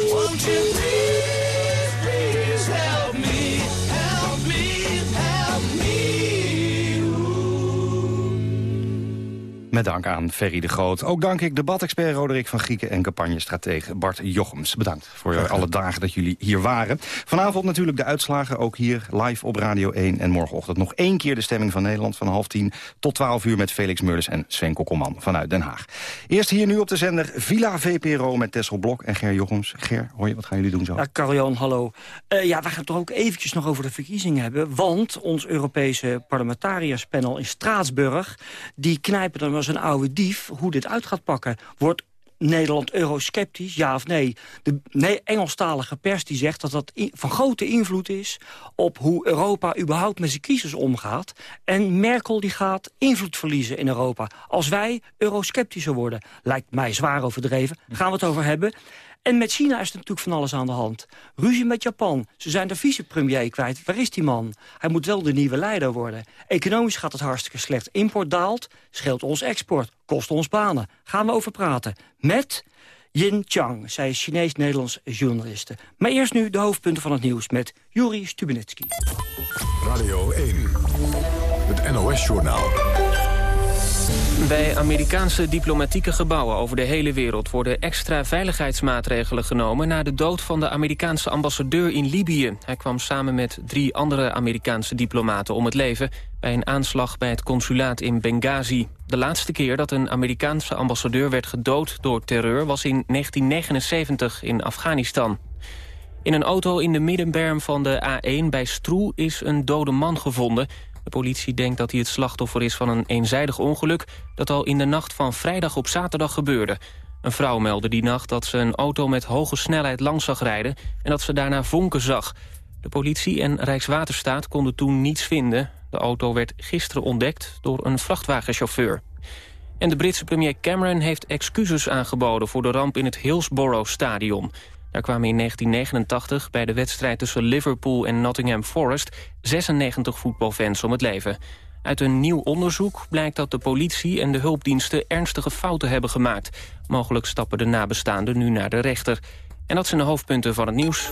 [SPEAKER 11] Met dank aan Ferry de Groot. Ook dank ik debatexpert Roderick van Grieken en campagnestratege Bart Jochems. Bedankt voor alle dagen dat jullie hier waren. Vanavond natuurlijk de uitslagen, ook hier live op Radio 1. En morgenochtend nog één keer de stemming van Nederland van half tien tot twaalf uur met Felix Meurders en Sven Kokkelman vanuit Den Haag. Eerst hier nu op de zender Villa VPRO met Tessel Blok en Ger Jochems. Ger, hoor je, wat gaan jullie doen zo?
[SPEAKER 40] Ja, hallo. Uh, ja, we gaan het toch ook eventjes nog over de verkiezingen hebben. Want ons Europese parlementarierspanel in Straatsburg... die knijpen dan als een oude dief hoe dit uit gaat pakken. Wordt Nederland eurosceptisch, ja of nee? De nee, Engelstalige pers die zegt dat dat van grote invloed is... op hoe Europa überhaupt met zijn kiezers omgaat. En Merkel die gaat invloed verliezen in Europa. Als wij eurosceptischer worden, lijkt mij zwaar overdreven. Gaan we het over hebben. En met China is er natuurlijk van alles aan de hand. Ruzie met Japan. Ze zijn de vicepremier kwijt. Waar is die man? Hij moet wel de nieuwe leider worden. Economisch gaat het hartstikke slecht. Import daalt, scheelt ons export, kost ons banen. Gaan we over praten. Met Yin Chang. Zij is Chinees-Nederlands journaliste. Maar eerst nu de hoofdpunten van het nieuws met Juri Stubenitski.
[SPEAKER 10] Radio 1, het NOS-journaal.
[SPEAKER 2] Bij Amerikaanse diplomatieke gebouwen over de hele wereld... worden extra veiligheidsmaatregelen genomen... na de dood van de Amerikaanse ambassadeur in Libië. Hij kwam samen met drie andere Amerikaanse diplomaten om het leven... bij een aanslag bij het consulaat in Benghazi. De laatste keer dat een Amerikaanse ambassadeur werd gedood door terreur... was in 1979 in Afghanistan. In een auto in de middenberm van de A1 bij Stroe is een dode man gevonden... De politie denkt dat hij het slachtoffer is van een eenzijdig ongeluk... dat al in de nacht van vrijdag op zaterdag gebeurde. Een vrouw meldde die nacht dat ze een auto met hoge snelheid langs zag rijden... en dat ze daarna vonken zag. De politie en Rijkswaterstaat konden toen niets vinden. De auto werd gisteren ontdekt door een vrachtwagenchauffeur. En de Britse premier Cameron heeft excuses aangeboden... voor de ramp in het Hillsborough-stadion. Daar kwamen in 1989 bij de wedstrijd tussen Liverpool en Nottingham Forest 96 voetbalfans om het leven. Uit een nieuw onderzoek blijkt dat de politie en de hulpdiensten ernstige fouten hebben gemaakt. Mogelijk stappen de nabestaanden nu naar de rechter. En dat zijn de hoofdpunten van het nieuws.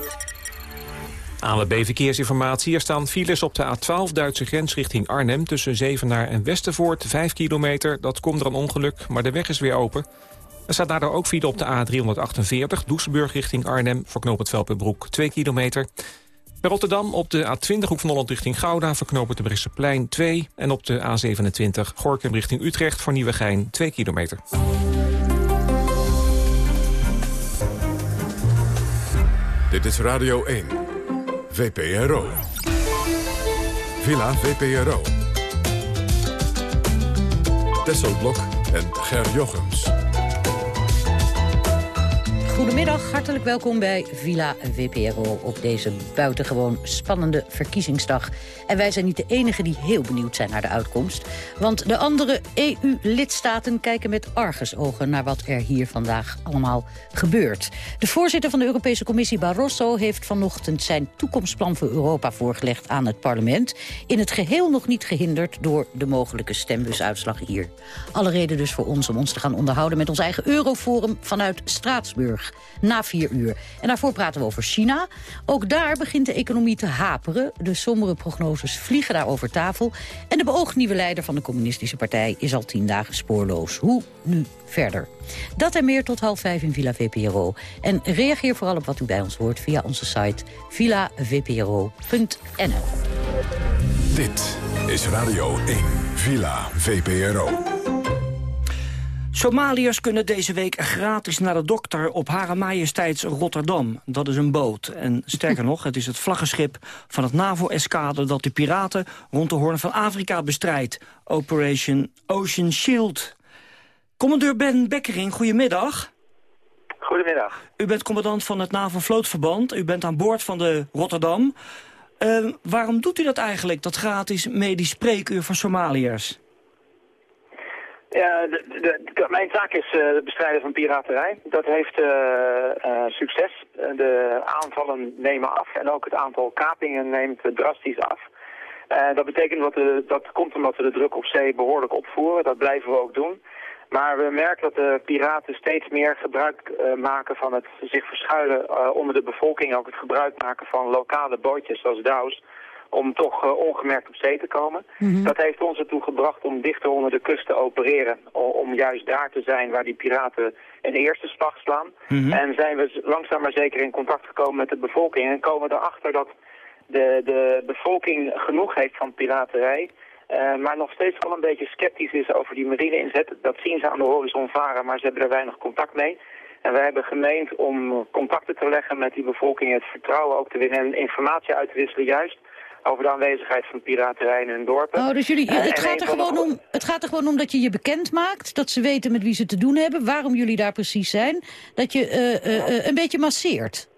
[SPEAKER 41] ANWB Verkeersinformatie. Er staan files op de A12 Duitse grens richting Arnhem... tussen Zevenaar en Westervoort, 5 kilometer. Dat komt er een ongeluk, maar de weg is weer open. Er staat daardoor ook file op de A348, Doesenburg richting Arnhem... voor knooppunt Velpenbroek 2 kilometer. Bij Rotterdam op de A20 Hoek van Holland richting Gouda... voor knooppunt de Brisseplein 2. En op de A27 Gorkum richting Utrecht voor Nieuwegein 2 kilometer.
[SPEAKER 10] Dit is Radio 1, VPRO. Villa VPRO. Tesselblok en Ger Jochems.
[SPEAKER 31] Goedemiddag, hartelijk welkom bij Villa VPRO op deze buitengewoon spannende verkiezingsdag. En wij zijn niet de enigen die heel benieuwd zijn naar de uitkomst. Want de andere EU-lidstaten kijken met argusogen naar wat er hier vandaag allemaal gebeurt. De voorzitter van de Europese Commissie Barroso heeft vanochtend zijn toekomstplan voor Europa voorgelegd aan het parlement. In het geheel nog niet gehinderd door de mogelijke stembusuitslag hier. Alle reden dus voor ons om ons te gaan onderhouden met ons eigen Euroforum vanuit Straatsburg na vier uur. En daarvoor praten we over China. Ook daar begint de economie te haperen. De sombere prognoses vliegen daar over tafel. En de beoogd nieuwe leider van de communistische partij is al tien dagen spoorloos. Hoe nu verder? Dat en meer tot half vijf in Villa VPRO. En reageer vooral op wat u bij ons hoort via onze site villavpro.nl.
[SPEAKER 10] Dit is Radio 1, Villa VPRO.
[SPEAKER 40] Somaliërs kunnen deze week gratis naar de dokter op Hare Majesteits Rotterdam. Dat is een boot. En sterker nog, het is het vlaggenschip van het NAVO-eskader... dat de piraten rond de Hoorn van Afrika bestrijdt. Operation Ocean Shield. Commandeur Ben Bekkering, goedemiddag.
[SPEAKER 42] Goedemiddag.
[SPEAKER 40] U bent commandant van het NAVO-vlootverband. U bent aan boord van de Rotterdam. Uh, waarom doet u dat eigenlijk, dat gratis medisch spreekuur voor Somaliërs?
[SPEAKER 42] De, mijn taak is uh, het bestrijden van piraterij. Dat heeft uh, uh, succes. De aanvallen nemen af en ook het aantal kapingen neemt drastisch af. dat betekent dat, dat komt omdat we de druk op zee behoorlijk opvoeren. Dat blijven we ook doen. Maar we merken dat de piraten steeds meer gebruik maken van het zich verschuilen onder de bevolking. Ook het gebruik maken van lokale bootjes zoals Douws om toch uh, ongemerkt op zee te komen.
[SPEAKER 43] Mhm.
[SPEAKER 42] Dat heeft ons ertoe gebracht om dichter onder de kust te opereren. Om juist daar te zijn waar die piraten een eerste slag slaan.
[SPEAKER 43] Mhm.
[SPEAKER 42] En zijn we langzaam maar zeker in contact gekomen met de bevolking. En komen we erachter dat de, de bevolking genoeg heeft van piraterij. eh, maar nog steeds wel een beetje sceptisch is over die marine inzet. Dat zien ze aan de horizon varen, maar ze hebben er weinig contact mee. En wij hebben gemeend om contacten te leggen met die bevolking, het vertrouwen ook te winnen en informatie uit te wisselen juist over de aanwezigheid van piraterij in hun dorpen.
[SPEAKER 31] Oh, dus jullie,
[SPEAKER 42] Eh,
[SPEAKER 31] het, gaat er gewoon om, het gaat er gewoon om dat je je bekend maakt. Dat ze weten met wie ze te doen hebben. Waarom jullie daar precies zijn. Dat je eh, eh, een beetje masseert.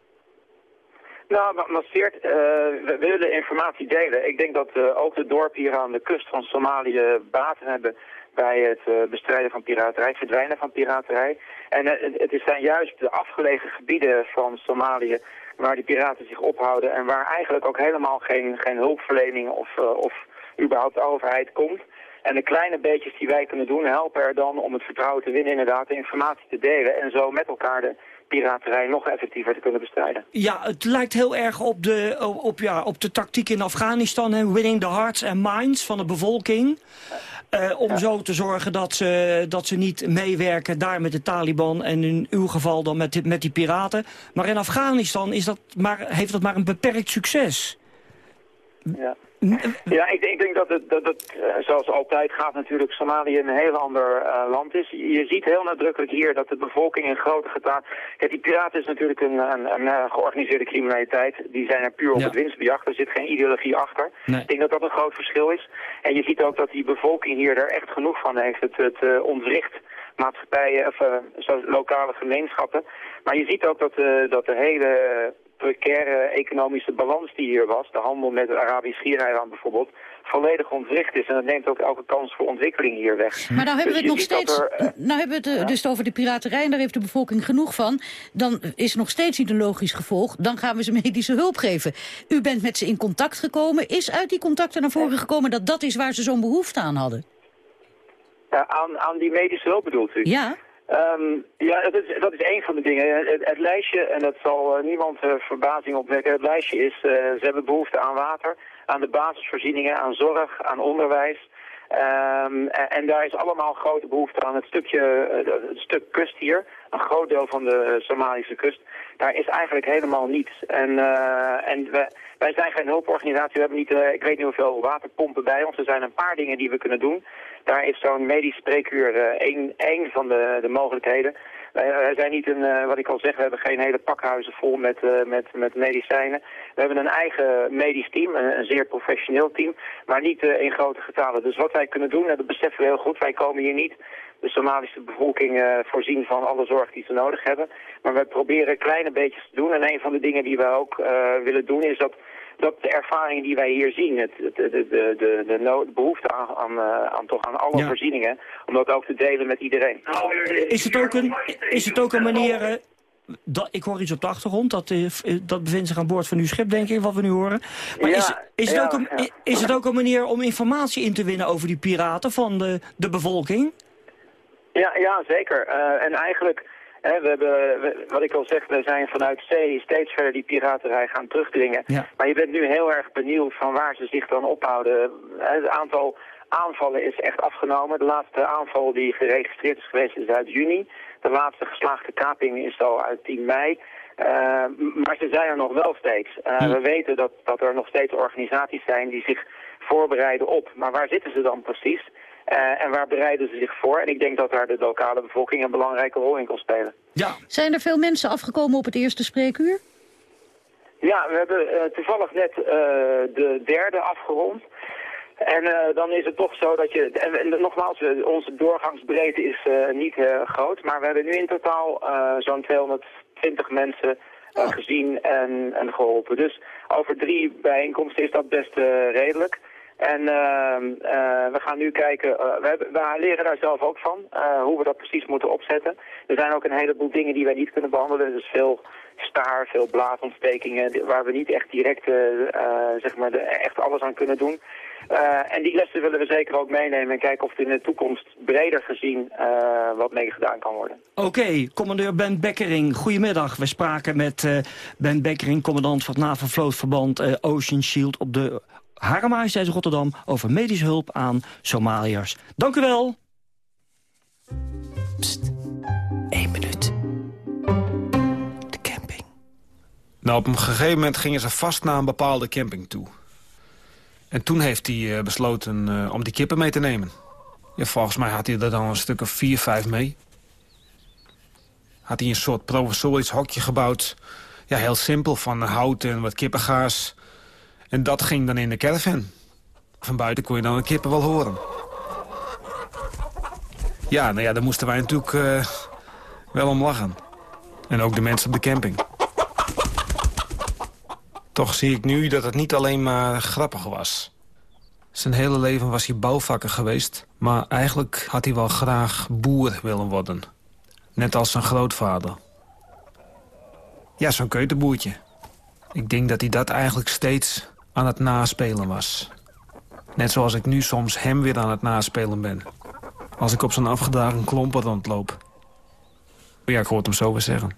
[SPEAKER 42] Nou, ma- masseert, we willen informatie delen. Ik denk dat ook de dorpen hier aan de kust van Somalië baat hebben bij het bestrijden van piraterij, verdwijnen van piraterij. En het, het zijn juist de afgelegen gebieden van Somalië waar die piraten zich ophouden en waar eigenlijk ook helemaal geen, geen hulpverlening of, eh, of überhaupt de overheid komt. En de kleine beetjes die wij kunnen doen helpen er dan om het vertrouwen te winnen inderdaad, de informatie te delen en zo met elkaar de piraterij nog effectiever te kunnen bestrijden.
[SPEAKER 40] Ja, het lijkt heel erg op de, op, ja, op de tactiek in Afghanistan. Hè, winning the hearts and minds van de bevolking. Eh, om zo te zorgen dat ze, dat ze niet meewerken daar met de Taliban... en in uw geval dan met, die- met die piraten. Maar in Afghanistan is dat maar, heeft dat maar een beperkt succes.
[SPEAKER 42] Ja, ja ik, denk- ik denk dat het, dat het eh, zoals altijd gaat natuurlijk Somalië een heel ander eh, land is. Je ziet heel nadrukkelijk hier dat de bevolking in grote getalen... Kijk, die piraten is natuurlijk een, een, een eh, georganiseerde criminaliteit. Die zijn er puur op
[SPEAKER 43] Ja.
[SPEAKER 42] het winstbejag. Er zit geen ideologie achter.
[SPEAKER 43] Nee.
[SPEAKER 42] Ik denk dat dat een groot verschil is. En je ziet ook dat die bevolking hier er echt genoeg van heeft. Het, het eh, ontwricht maatschappijen of zo lokale gemeenschappen. Maar je ziet ook dat, dat de hele precaire economische balans die hier was, de handel met het Arabisch Schiereiland bijvoorbeeld, volledig ontwricht is. En dat neemt ook elke kans voor ontwikkeling hier weg.
[SPEAKER 31] Maar nou hebben we
[SPEAKER 42] Dus
[SPEAKER 31] het
[SPEAKER 42] je
[SPEAKER 31] nog steeds.
[SPEAKER 42] eh,
[SPEAKER 31] nou hebben we het eh, dus over de piraterij en daar heeft de bevolking genoeg van. Dan is nog steeds niet een logisch gevolg. Dan gaan we ze medische hulp geven. U bent met ze in contact gekomen. Is uit die contacten naar voren gekomen dat dat is waar ze zo'n behoefte aan hadden?
[SPEAKER 42] Ja, aan, aan die medische hulp bedoelt u?
[SPEAKER 31] Ja.
[SPEAKER 42] Ehm, ja, dat is, dat is één van de dingen. Het, lijstje, en dat zal eh, niemand eh, verbazing opwekken, het lijstje is, eh, ze hebben behoefte aan water, aan de basisvoorzieningen, aan zorg, aan onderwijs. Ehm, en, daar is allemaal grote behoefte aan. Het stukje, het stuk kust hier, een groot deel van de Somalische kust, daar is eigenlijk helemaal niets. En, en wij, wij zijn geen hulporganisatie, we hebben niet, ik weet niet hoeveel waterpompen bij ons. Er zijn een paar dingen die we kunnen doen. Daar is zo'n medisch spreekuur eh, één, één van de, de mogelijkheden. Wij, wij zijn niet een, eh, wat ik al zeg, we hebben geen hele pakhuizen vol met, eh, met, met medicijnen. We hebben een eigen medisch team, een, zeer professioneel team, maar niet eh, in grote getalen. Dus wat wij kunnen doen, en dat beseffen we heel goed, wij komen hier niet de Somalische bevolking eh, voorzien van alle zorg die ze nodig hebben. Maar we proberen kleine beetjes te doen. En een van de dingen die wij ook eh, willen doen is dat, dat de ervaringen die wij hier zien, het, de, de, de, de, de, behoefte aan, aan, eh, aan, toch aan alle
[SPEAKER 40] Ja.
[SPEAKER 42] voorzieningen, om dat ook te delen met iedereen.
[SPEAKER 40] Is het ook een, is het ook een manier... eh, dat, ik hoor iets op de achtergrond, dat, eh, dat bevindt zich aan boord van uw schip, denk ik, wat we nu horen. Maar
[SPEAKER 42] Ja,
[SPEAKER 40] is, is, het
[SPEAKER 42] ja,
[SPEAKER 40] ook een, is het ook een manier om informatie in te winnen over die piraten van de, de bevolking?
[SPEAKER 42] Ja, ja zeker. En eigenlijk, we hebben, we- wat ik al zeg, we zijn vanuit zee steeds verder die piraterij gaan terugdringen.
[SPEAKER 40] Ja.
[SPEAKER 42] Maar je bent nu heel erg benieuwd van waar ze zich dan ophouden. Het aantal aanvallen is echt afgenomen. De laatste aanval die geregistreerd is geweest is uit juni. De laatste geslaagde kaping is al uit 10 mei. Eh, maar ze zijn er nog wel steeds. Eh, We weten dat, dat er nog steeds organisaties zijn die zich voorbereiden op. Maar waar zitten ze dan precies? Eh, en waar bereiden ze zich voor? En ik denk dat daar de lokale bevolking een belangrijke rol in kan spelen.
[SPEAKER 40] Ja.
[SPEAKER 31] Zijn er veel mensen afgekomen op het eerste spreekuur?
[SPEAKER 42] Ja, we hebben eh, toevallig net eh, de derde afgerond. En eh, dan is het toch zo dat je... En, en nogmaals, onze doorgangsbreedte is eh, niet groot. Maar we hebben nu in totaal eh, zo'n 220 mensen eh, gezien en, en geholpen. Dus over drie bijeenkomsten is dat best eh, redelijk. En ehm, eh, we gaan nu kijken, eh, we, we leren daar zelf ook van, eh, hoe we dat precies moeten opzetten. Er zijn ook een heleboel dingen die wij niet kunnen behandelen. Dus veel staar, veel blaasontstekingen, die- waar we niet echt direct zeg maar echt alles aan kunnen doen. En die lessen willen we zeker ook meenemen en kijken of er in de toekomst breder gezien wat mee gedaan kan worden.
[SPEAKER 40] Oké, commandeur Ben Bekkering, goedemiddag. We spraken met Ben Bekkering, commandant van het NAVO-vlootverband Ocean Shield op de
[SPEAKER 21] Hare Majesteit Rotterdam over medische hulp aan Somaliërs. Dank u wel.
[SPEAKER 43] Pst, één minuut. De camping.
[SPEAKER 44] Nou, op een gegeven moment gingen ze vast naar een bepaalde camping toe. En toen heeft hij uh, besloten uh, om die kippen mee te nemen. Ja, volgens mij had hij er dan een stuk of vier, vijf mee. Had hij een soort provisorisch hokje gebouwd. Ja, heel simpel, van hout en wat kippengaas. En dat ging dan in de caravan. Van buiten kon je dan de kippen wel horen. Ja, nou ja, daar moesten wij natuurlijk uh, wel om lachen. En ook de mensen op de camping. Toch zie ik nu dat het niet alleen maar grappig was. Zijn hele leven was hij bouwvakker geweest... maar eigenlijk had hij wel graag boer willen worden. Net als zijn grootvader. Ja, zo'n keuterboertje. Ik denk dat hij dat eigenlijk steeds aan het naspelen was. Net zoals ik nu soms hem weer aan het naspelen ben. Als ik op zo'n afgedragen klompen rondloop. Ja, ik hoor hem zo weer zeggen.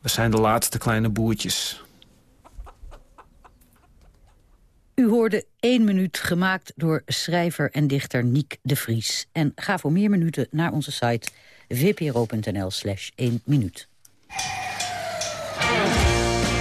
[SPEAKER 44] We zijn de laatste kleine boertjes.
[SPEAKER 31] U hoorde één minuut gemaakt door schrijver en dichter Niek de Vries. En ga voor meer minuten naar onze site vpro.nl slash 1 minuut.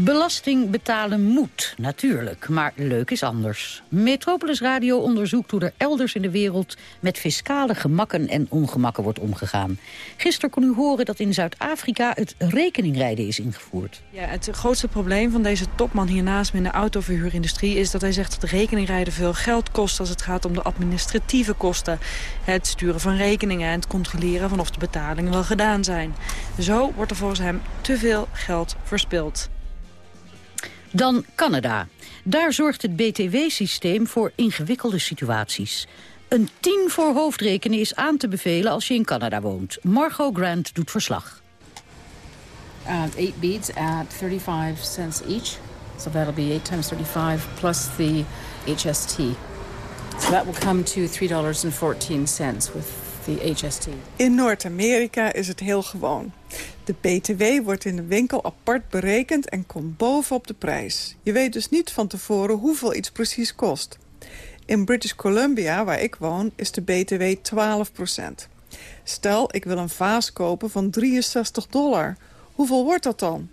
[SPEAKER 31] Belasting betalen moet, natuurlijk, maar leuk is anders. Metropolis Radio onderzoekt hoe er elders in de wereld... met fiscale gemakken en ongemakken wordt omgegaan. Gisteren kon u horen dat in Zuid-Afrika het rekeningrijden is ingevoerd.
[SPEAKER 45] Ja, het grootste probleem van deze topman hiernaast in de autoverhuurindustrie... is dat hij zegt dat rekeningrijden veel geld kost... als het gaat om de administratieve kosten. Het sturen van rekeningen en het controleren van of de betalingen wel gedaan zijn. Zo wordt er volgens hem te veel geld verspild.
[SPEAKER 31] Dan Canada. Daar zorgt het BTW-systeem voor ingewikkelde situaties. Een 10 voor hoofdrekenen is aan te bevelen als je in Canada woont. Margot Grant doet verslag.
[SPEAKER 46] Uh, eight beads at 35 cents each. So that'll be 8 times 35 plus the HST. So that will come to $3.14 with the HST.
[SPEAKER 47] In Noord-Amerika is het heel gewoon. De BTW wordt in de winkel apart berekend en komt bovenop de prijs. Je weet dus niet van tevoren hoeveel iets precies kost. In British Columbia, waar ik woon, is de BTW 12% Stel, ik wil een vaas kopen van 63 dollar. Hoeveel wordt dat dan?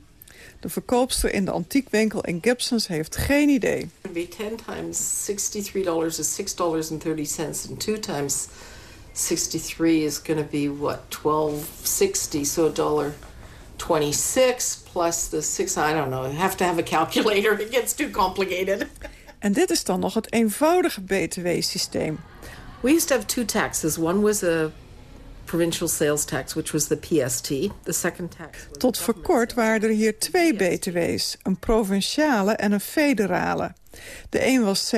[SPEAKER 47] De verkoopster in de antiekwinkel in Gibsons heeft geen idee.
[SPEAKER 46] Be 10 times 63 dollars is 6 dollars and 30 cents and 2 times 63 is going to be what 1260 so a dollar 26 plus the 6 I don't know. You have to have a calculator. It gets too complicated.
[SPEAKER 47] En dit is dan nog het eenvoudige BTW-systeem.
[SPEAKER 46] We used to have two taxes. One was a provincial sales tax, which was the PST. The second tax.
[SPEAKER 47] Tot voor kort waren er hier twee BTW's, een provinciale en een federale. De een was 7%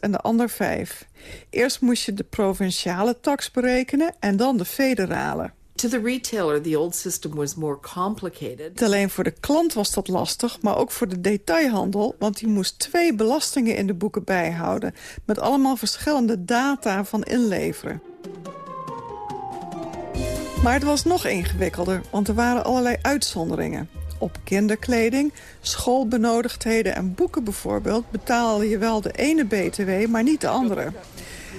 [SPEAKER 47] en de ander 5. Eerst moest je de provinciale tax berekenen en dan de federale.
[SPEAKER 46] To the retailer, the old system was more complicated.
[SPEAKER 47] Niet alleen voor de klant was dat lastig, maar ook voor de detailhandel... want die moest twee belastingen in de boeken bijhouden... met allemaal verschillende data van inleveren. Maar het was nog ingewikkelder, want er waren allerlei uitzonderingen. Op kinderkleding, schoolbenodigdheden en boeken bijvoorbeeld... betaalde je wel de ene btw, maar niet de andere.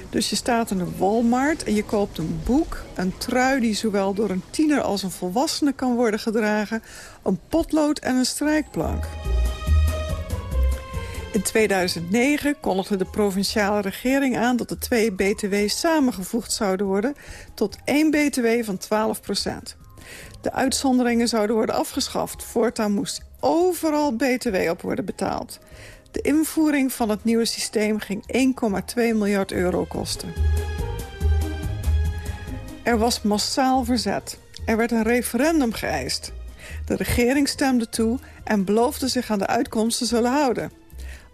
[SPEAKER 47] Dus je staat in de Walmart en je koopt een boek, een trui die zowel door een tiener als een volwassene kan worden gedragen, een potlood en een strijkplank. In 2009 kondigde de provinciale regering aan dat de twee btw's samengevoegd zouden worden tot één btw van 12 De uitzonderingen zouden worden afgeschaft. Voortaan moest overal btw op worden betaald. De invoering van het nieuwe systeem ging 1,2 miljard euro kosten. Er was massaal verzet. Er werd een referendum geëist. De regering stemde toe en beloofde zich aan de uitkomst te zullen houden.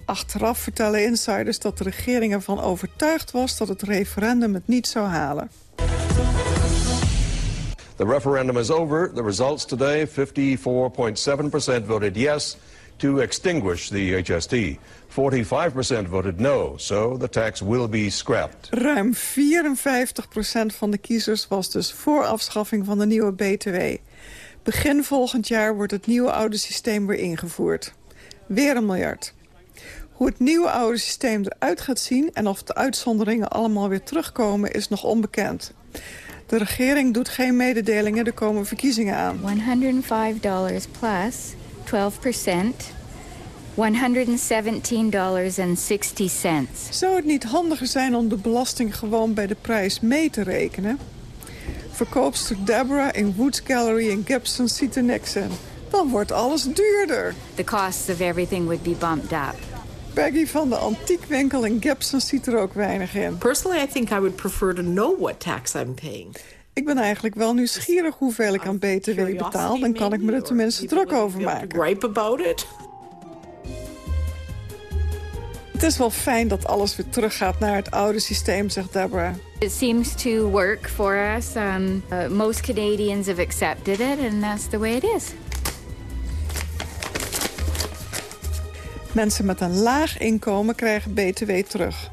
[SPEAKER 47] Achteraf vertellen insiders dat de regering ervan overtuigd was... dat het referendum het niet zou halen.
[SPEAKER 48] The referendum is over. The results today, 54.7% voted yes,
[SPEAKER 49] to extinguish the HST. 45% voted no, so the tax will be scrapped.
[SPEAKER 47] Ruim 54% van de kiezers was dus voor afschaffing van de nieuwe BTW. Begin volgend jaar wordt het nieuwe oude systeem weer ingevoerd. Weer een miljard. Hoe het nieuwe oude systeem eruit gaat zien... en of de uitzonderingen allemaal weer terugkomen, is nog onbekend. De regering doet geen mededelingen, er komen verkiezingen aan.
[SPEAKER 50] $105 plus 12 percent. $117.60.
[SPEAKER 47] Zou het niet handiger zijn om de belasting gewoon bij de prijs mee te rekenen? Verkoopster Deborah in Woods Gallery in Gibson ziet niks in. Dan wordt alles duurder.
[SPEAKER 50] The cost of everything would be bumped up.
[SPEAKER 47] Peggy van de antiekwinkel in Gibson ziet er ook weinig in.
[SPEAKER 46] Personally, I think I would prefer to know what tax I'm paying.
[SPEAKER 47] Ik ben eigenlijk wel nieuwsgierig hoeveel ik aan BTW betaal. Dan kan ik me er tenminste druk over maken.
[SPEAKER 46] Gripe about it.
[SPEAKER 47] Het is wel fijn dat alles weer teruggaat naar het oude systeem, zegt Deborah.
[SPEAKER 50] It seems to work for us. Um, uh, most Canadians have accepted it, and that's the way it is.
[SPEAKER 47] Mensen met een laag inkomen krijgen BTW terug.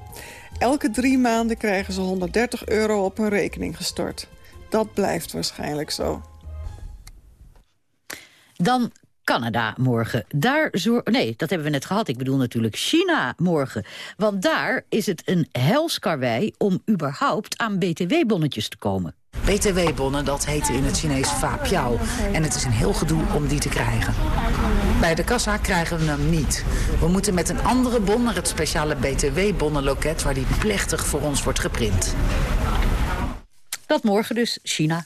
[SPEAKER 47] Elke drie maanden krijgen ze 130 euro op hun rekening gestort. Dat blijft waarschijnlijk zo.
[SPEAKER 31] Dan Canada morgen. Daar nee, dat hebben we net gehad. Ik bedoel natuurlijk China morgen. Want daar is het een helskarwei om überhaupt aan btw-bonnetjes te komen.
[SPEAKER 51] BTW-bonnen, dat heet in het Chinees fa piao. En het is een heel gedoe om die te krijgen. Bij de kassa krijgen we hem niet. We moeten met een andere bon naar het speciale BTW-bonnenloket... waar die plechtig voor ons wordt geprint.
[SPEAKER 31] Dat morgen dus China.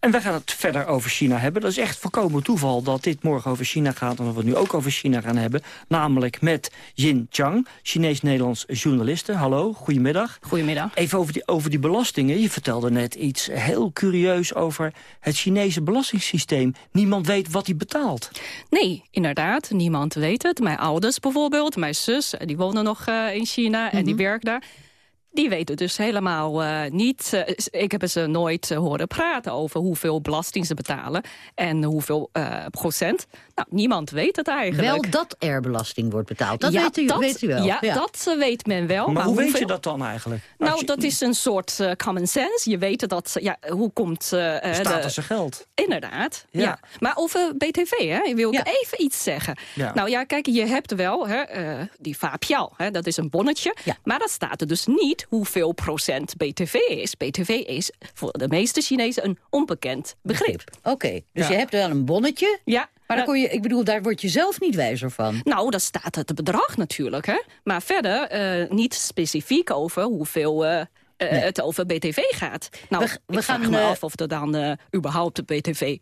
[SPEAKER 40] En we gaan het verder over China hebben. Dat is echt voorkomen toeval dat dit morgen over China gaat... en dat we het nu ook over China gaan hebben. Namelijk met Jin Chang, Chinees-Nederlands journaliste. Hallo, goedemiddag.
[SPEAKER 52] Goedemiddag.
[SPEAKER 40] Even over die, over die belastingen. Je vertelde net iets heel curieus over het Chinese belastingssysteem. Niemand weet wat hij betaalt.
[SPEAKER 52] Nee, inderdaad. Niemand weet het. Mijn ouders bijvoorbeeld, mijn zus, die wonen nog uh, in China en die
[SPEAKER 40] Mhm.
[SPEAKER 52] werkt daar. Die weten dus helemaal uh, niet. Uh, ik heb ze nooit uh, horen praten over hoeveel belasting ze betalen en hoeveel procent. Nou, niemand weet het eigenlijk.
[SPEAKER 31] Wel dat er belasting wordt betaald. Dat
[SPEAKER 52] ja,
[SPEAKER 31] weet, u,
[SPEAKER 52] dat,
[SPEAKER 31] weet u wel.
[SPEAKER 52] Ja, ja, dat weet men wel.
[SPEAKER 40] Maar,
[SPEAKER 52] maar
[SPEAKER 40] hoe
[SPEAKER 52] hoeveel...
[SPEAKER 40] weet je dat dan eigenlijk?
[SPEAKER 52] Nou, je... dat is een soort common sense. Je weet dat, ja, hoe komt...
[SPEAKER 40] Staat geld.
[SPEAKER 52] Inderdaad, ja. ja. Maar over BTV, hè, wil ik
[SPEAKER 40] Ja.
[SPEAKER 52] even iets zeggen.
[SPEAKER 40] Ja.
[SPEAKER 52] Nou ja, kijk, je hebt wel hè, uh, die hè, dat is een bonnetje. Maar dat staat er dus niet hoeveel procent BTV is. BTV is voor de meeste Chinezen een onbekend begrip.
[SPEAKER 31] Oké, dus
[SPEAKER 52] Ja.
[SPEAKER 31] je hebt wel een bonnetje.
[SPEAKER 52] Ja.
[SPEAKER 31] Maar dan kon je, ik bedoel, daar word je zelf niet wijzer van.
[SPEAKER 52] Nou, daar staat het bedrag natuurlijk, hè. Maar verder eh, niet specifiek over hoeveel... eh, eh,
[SPEAKER 31] Nee.
[SPEAKER 52] het over BTV gaat. Nou,
[SPEAKER 31] We- we
[SPEAKER 52] ik
[SPEAKER 31] gaan,
[SPEAKER 52] vraag me af of er dan überhaupt de BTV eh,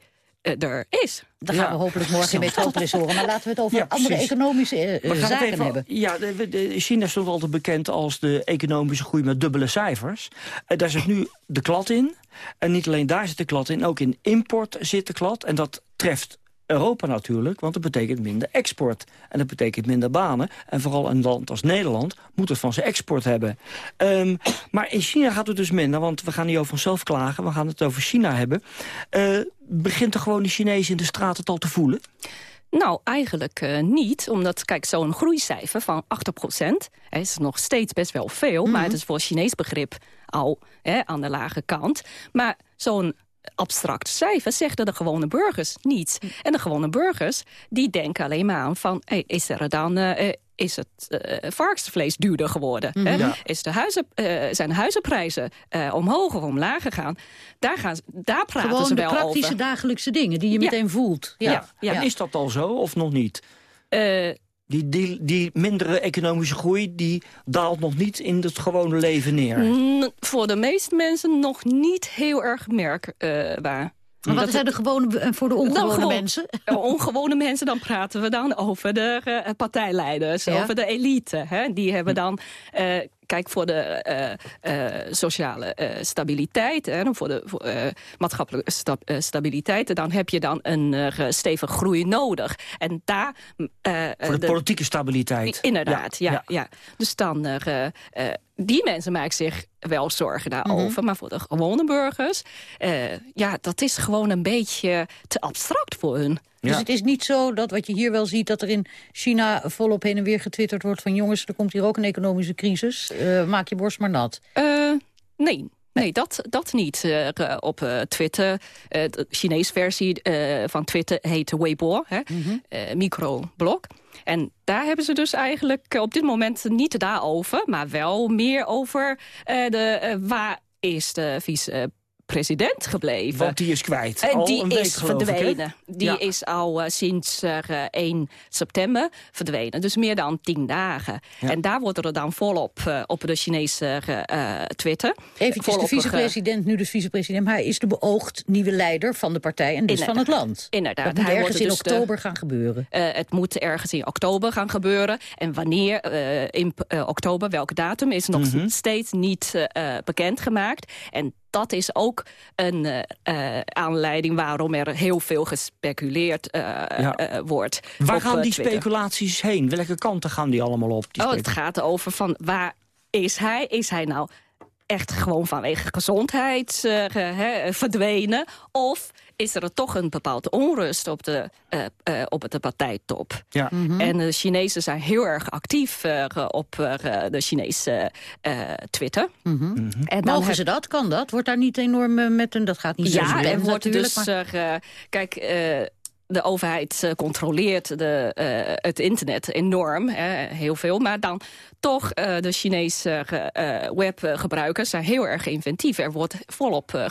[SPEAKER 52] er is.
[SPEAKER 31] Dat gaan we hopelijk morgen in Metropolis horen. Maar laten we het over
[SPEAKER 40] Ja,
[SPEAKER 31] andere economische eh,
[SPEAKER 40] het
[SPEAKER 31] zaken
[SPEAKER 40] even-
[SPEAKER 31] hebben.
[SPEAKER 40] Ja, de, de- China stond altijd bekend als de economische groei met dubbele cijfers. En daar zit nu de klad in. En niet alleen daar zit de klad in, ook in import zit de klad. En dat treft Europa natuurlijk, want dat betekent minder export. En dat betekent minder banen. En vooral een land als Nederland moet het van zijn export hebben. Ehm, maar in China gaat het dus minder, want we gaan niet over onszelf klagen. We gaan het over China hebben. Eh, begint er gewoon de Chinezen in de straat het al te voelen?
[SPEAKER 52] Nou, eigenlijk eh, niet. Omdat, kijk, zo'n groeicijfer van 8% is nog steeds best wel veel. Maar het is voor Chinees begrip al hè, aan de lage kant. Maar zo'n abstract cijfer zeggen de gewone burgers niets. En de gewone burgers, die denken alleen maar aan van... Hey, is er dan... eh, eh, is het eh, varkensvlees duurder geworden? hè?
[SPEAKER 40] Mhm. Ja.
[SPEAKER 52] Is de huizen, eh, zijn de huizenprijzen eh, omhoog of omlaag gegaan? Daar, gaan, ze- daar praten
[SPEAKER 31] Gewoon
[SPEAKER 52] ze
[SPEAKER 31] de
[SPEAKER 52] wel
[SPEAKER 31] praktische
[SPEAKER 52] over.
[SPEAKER 31] dagelijkse dingen die je
[SPEAKER 52] Ja.
[SPEAKER 31] meteen voelt.
[SPEAKER 52] Ja, ja.
[SPEAKER 40] En is dat al zo of nog niet? Die, die, die mindere economische groei die daalt nog niet in het gewone leven neer.
[SPEAKER 52] Voor de meeste mensen nog niet heel erg merkbaar.
[SPEAKER 31] Maar wat zijn de gewone, eh, voor de ongewone
[SPEAKER 52] gewoon-
[SPEAKER 31] mensen?
[SPEAKER 52] ongewone mensen, dan praten we dan over de eh, partijleiders,
[SPEAKER 31] Ja.
[SPEAKER 52] over de elite. Hè? Die hebben dan, eh, kijk, voor de eh, eh, sociale eh, stabiliteit, hè, voor de voor, eh, maatschappelijke sta- stabiliteit, dan heb je dan een eh, stevige groei nodig. En daar... eh,
[SPEAKER 40] Voor de, politieke stabiliteit.
[SPEAKER 52] Inderdaad, ja.
[SPEAKER 40] ja.
[SPEAKER 52] ja. Dus dan, eh, eh, die mensen maken zich wel zorgen daarover.
[SPEAKER 40] Mhm.
[SPEAKER 52] Maar voor de gewone burgers, eh, ja, dat is gewoon een beetje te abstract voor hun.
[SPEAKER 31] Dus
[SPEAKER 40] Ja.
[SPEAKER 31] het is niet zo dat wat je hier wel ziet... dat er in China volop heen en weer getwitterd wordt van... jongens, er komt hier ook een economische crisis. Eh, maak je borst maar nat.
[SPEAKER 52] Eh, nee. Nee, dat, dat niet. Eh, op eh, Twitter, eh, de Chinese versie eh, van Twitter heet Weibo, hè? eh, microblog. En daar hebben ze dus eigenlijk op dit moment niet daarover... maar wel meer over eh, de, waar is de vice-president gebleven.
[SPEAKER 40] Want die is kwijt.
[SPEAKER 52] En
[SPEAKER 40] Al
[SPEAKER 52] die
[SPEAKER 40] week,
[SPEAKER 52] is
[SPEAKER 40] ik,
[SPEAKER 52] verdwenen. Die
[SPEAKER 40] Ja.
[SPEAKER 52] is al eh, sinds eh, 1 september verdwenen. Dus meer dan tien dagen. En daar wordt er dan volop eh, op de Chinese eh, Twitter...
[SPEAKER 31] Eventjes, de
[SPEAKER 52] eh,
[SPEAKER 31] vicepresident, nu de vicepresident... maar hij is de beoogd nieuwe leider van de partij en dus van het land.
[SPEAKER 52] Inderdaad.
[SPEAKER 31] Dat moet
[SPEAKER 52] Hij
[SPEAKER 31] ergens in
[SPEAKER 52] dus de-
[SPEAKER 31] oktober gaan gebeuren.
[SPEAKER 52] Eh, het moet ergens in oktober gaan gebeuren. En wanneer eh, in eh, oktober, welke datum, is nog
[SPEAKER 40] Mhm.
[SPEAKER 52] steeds niet eh, eh, bekendgemaakt. En dat is ook een eh, eh, aanleiding waarom er heel veel gespeculeerd eh,
[SPEAKER 40] Ja.
[SPEAKER 52] wordt.
[SPEAKER 40] Waar gaan die
[SPEAKER 52] Twitter.
[SPEAKER 40] speculaties heen? Welke kanten gaan die allemaal op? Die
[SPEAKER 52] Oh, het gaat over van waar is hij? Is hij nou echt gewoon vanwege gezondheid eh, verdwenen? Of is er toch een bepaalde onrust op de, eh, eh, op de partijtop?
[SPEAKER 40] Ja.
[SPEAKER 52] En de Chinezen zijn heel erg actief eh, op eh, de Chinese eh, Twitter. En dan
[SPEAKER 31] Mhm. Mogen
[SPEAKER 52] heb-
[SPEAKER 31] ze dat? Kan dat? Wordt daar niet enorm met een... Dat gaat niet zo
[SPEAKER 52] ja, er wordt dus...
[SPEAKER 31] maar-
[SPEAKER 52] eh, kijk, eh, de overheid eh, controleert de, eh, het internet enorm, hè, heel veel. Maar dan toch, eh, de Chinese webgebruikers zijn heel erg inventief. Er wordt volop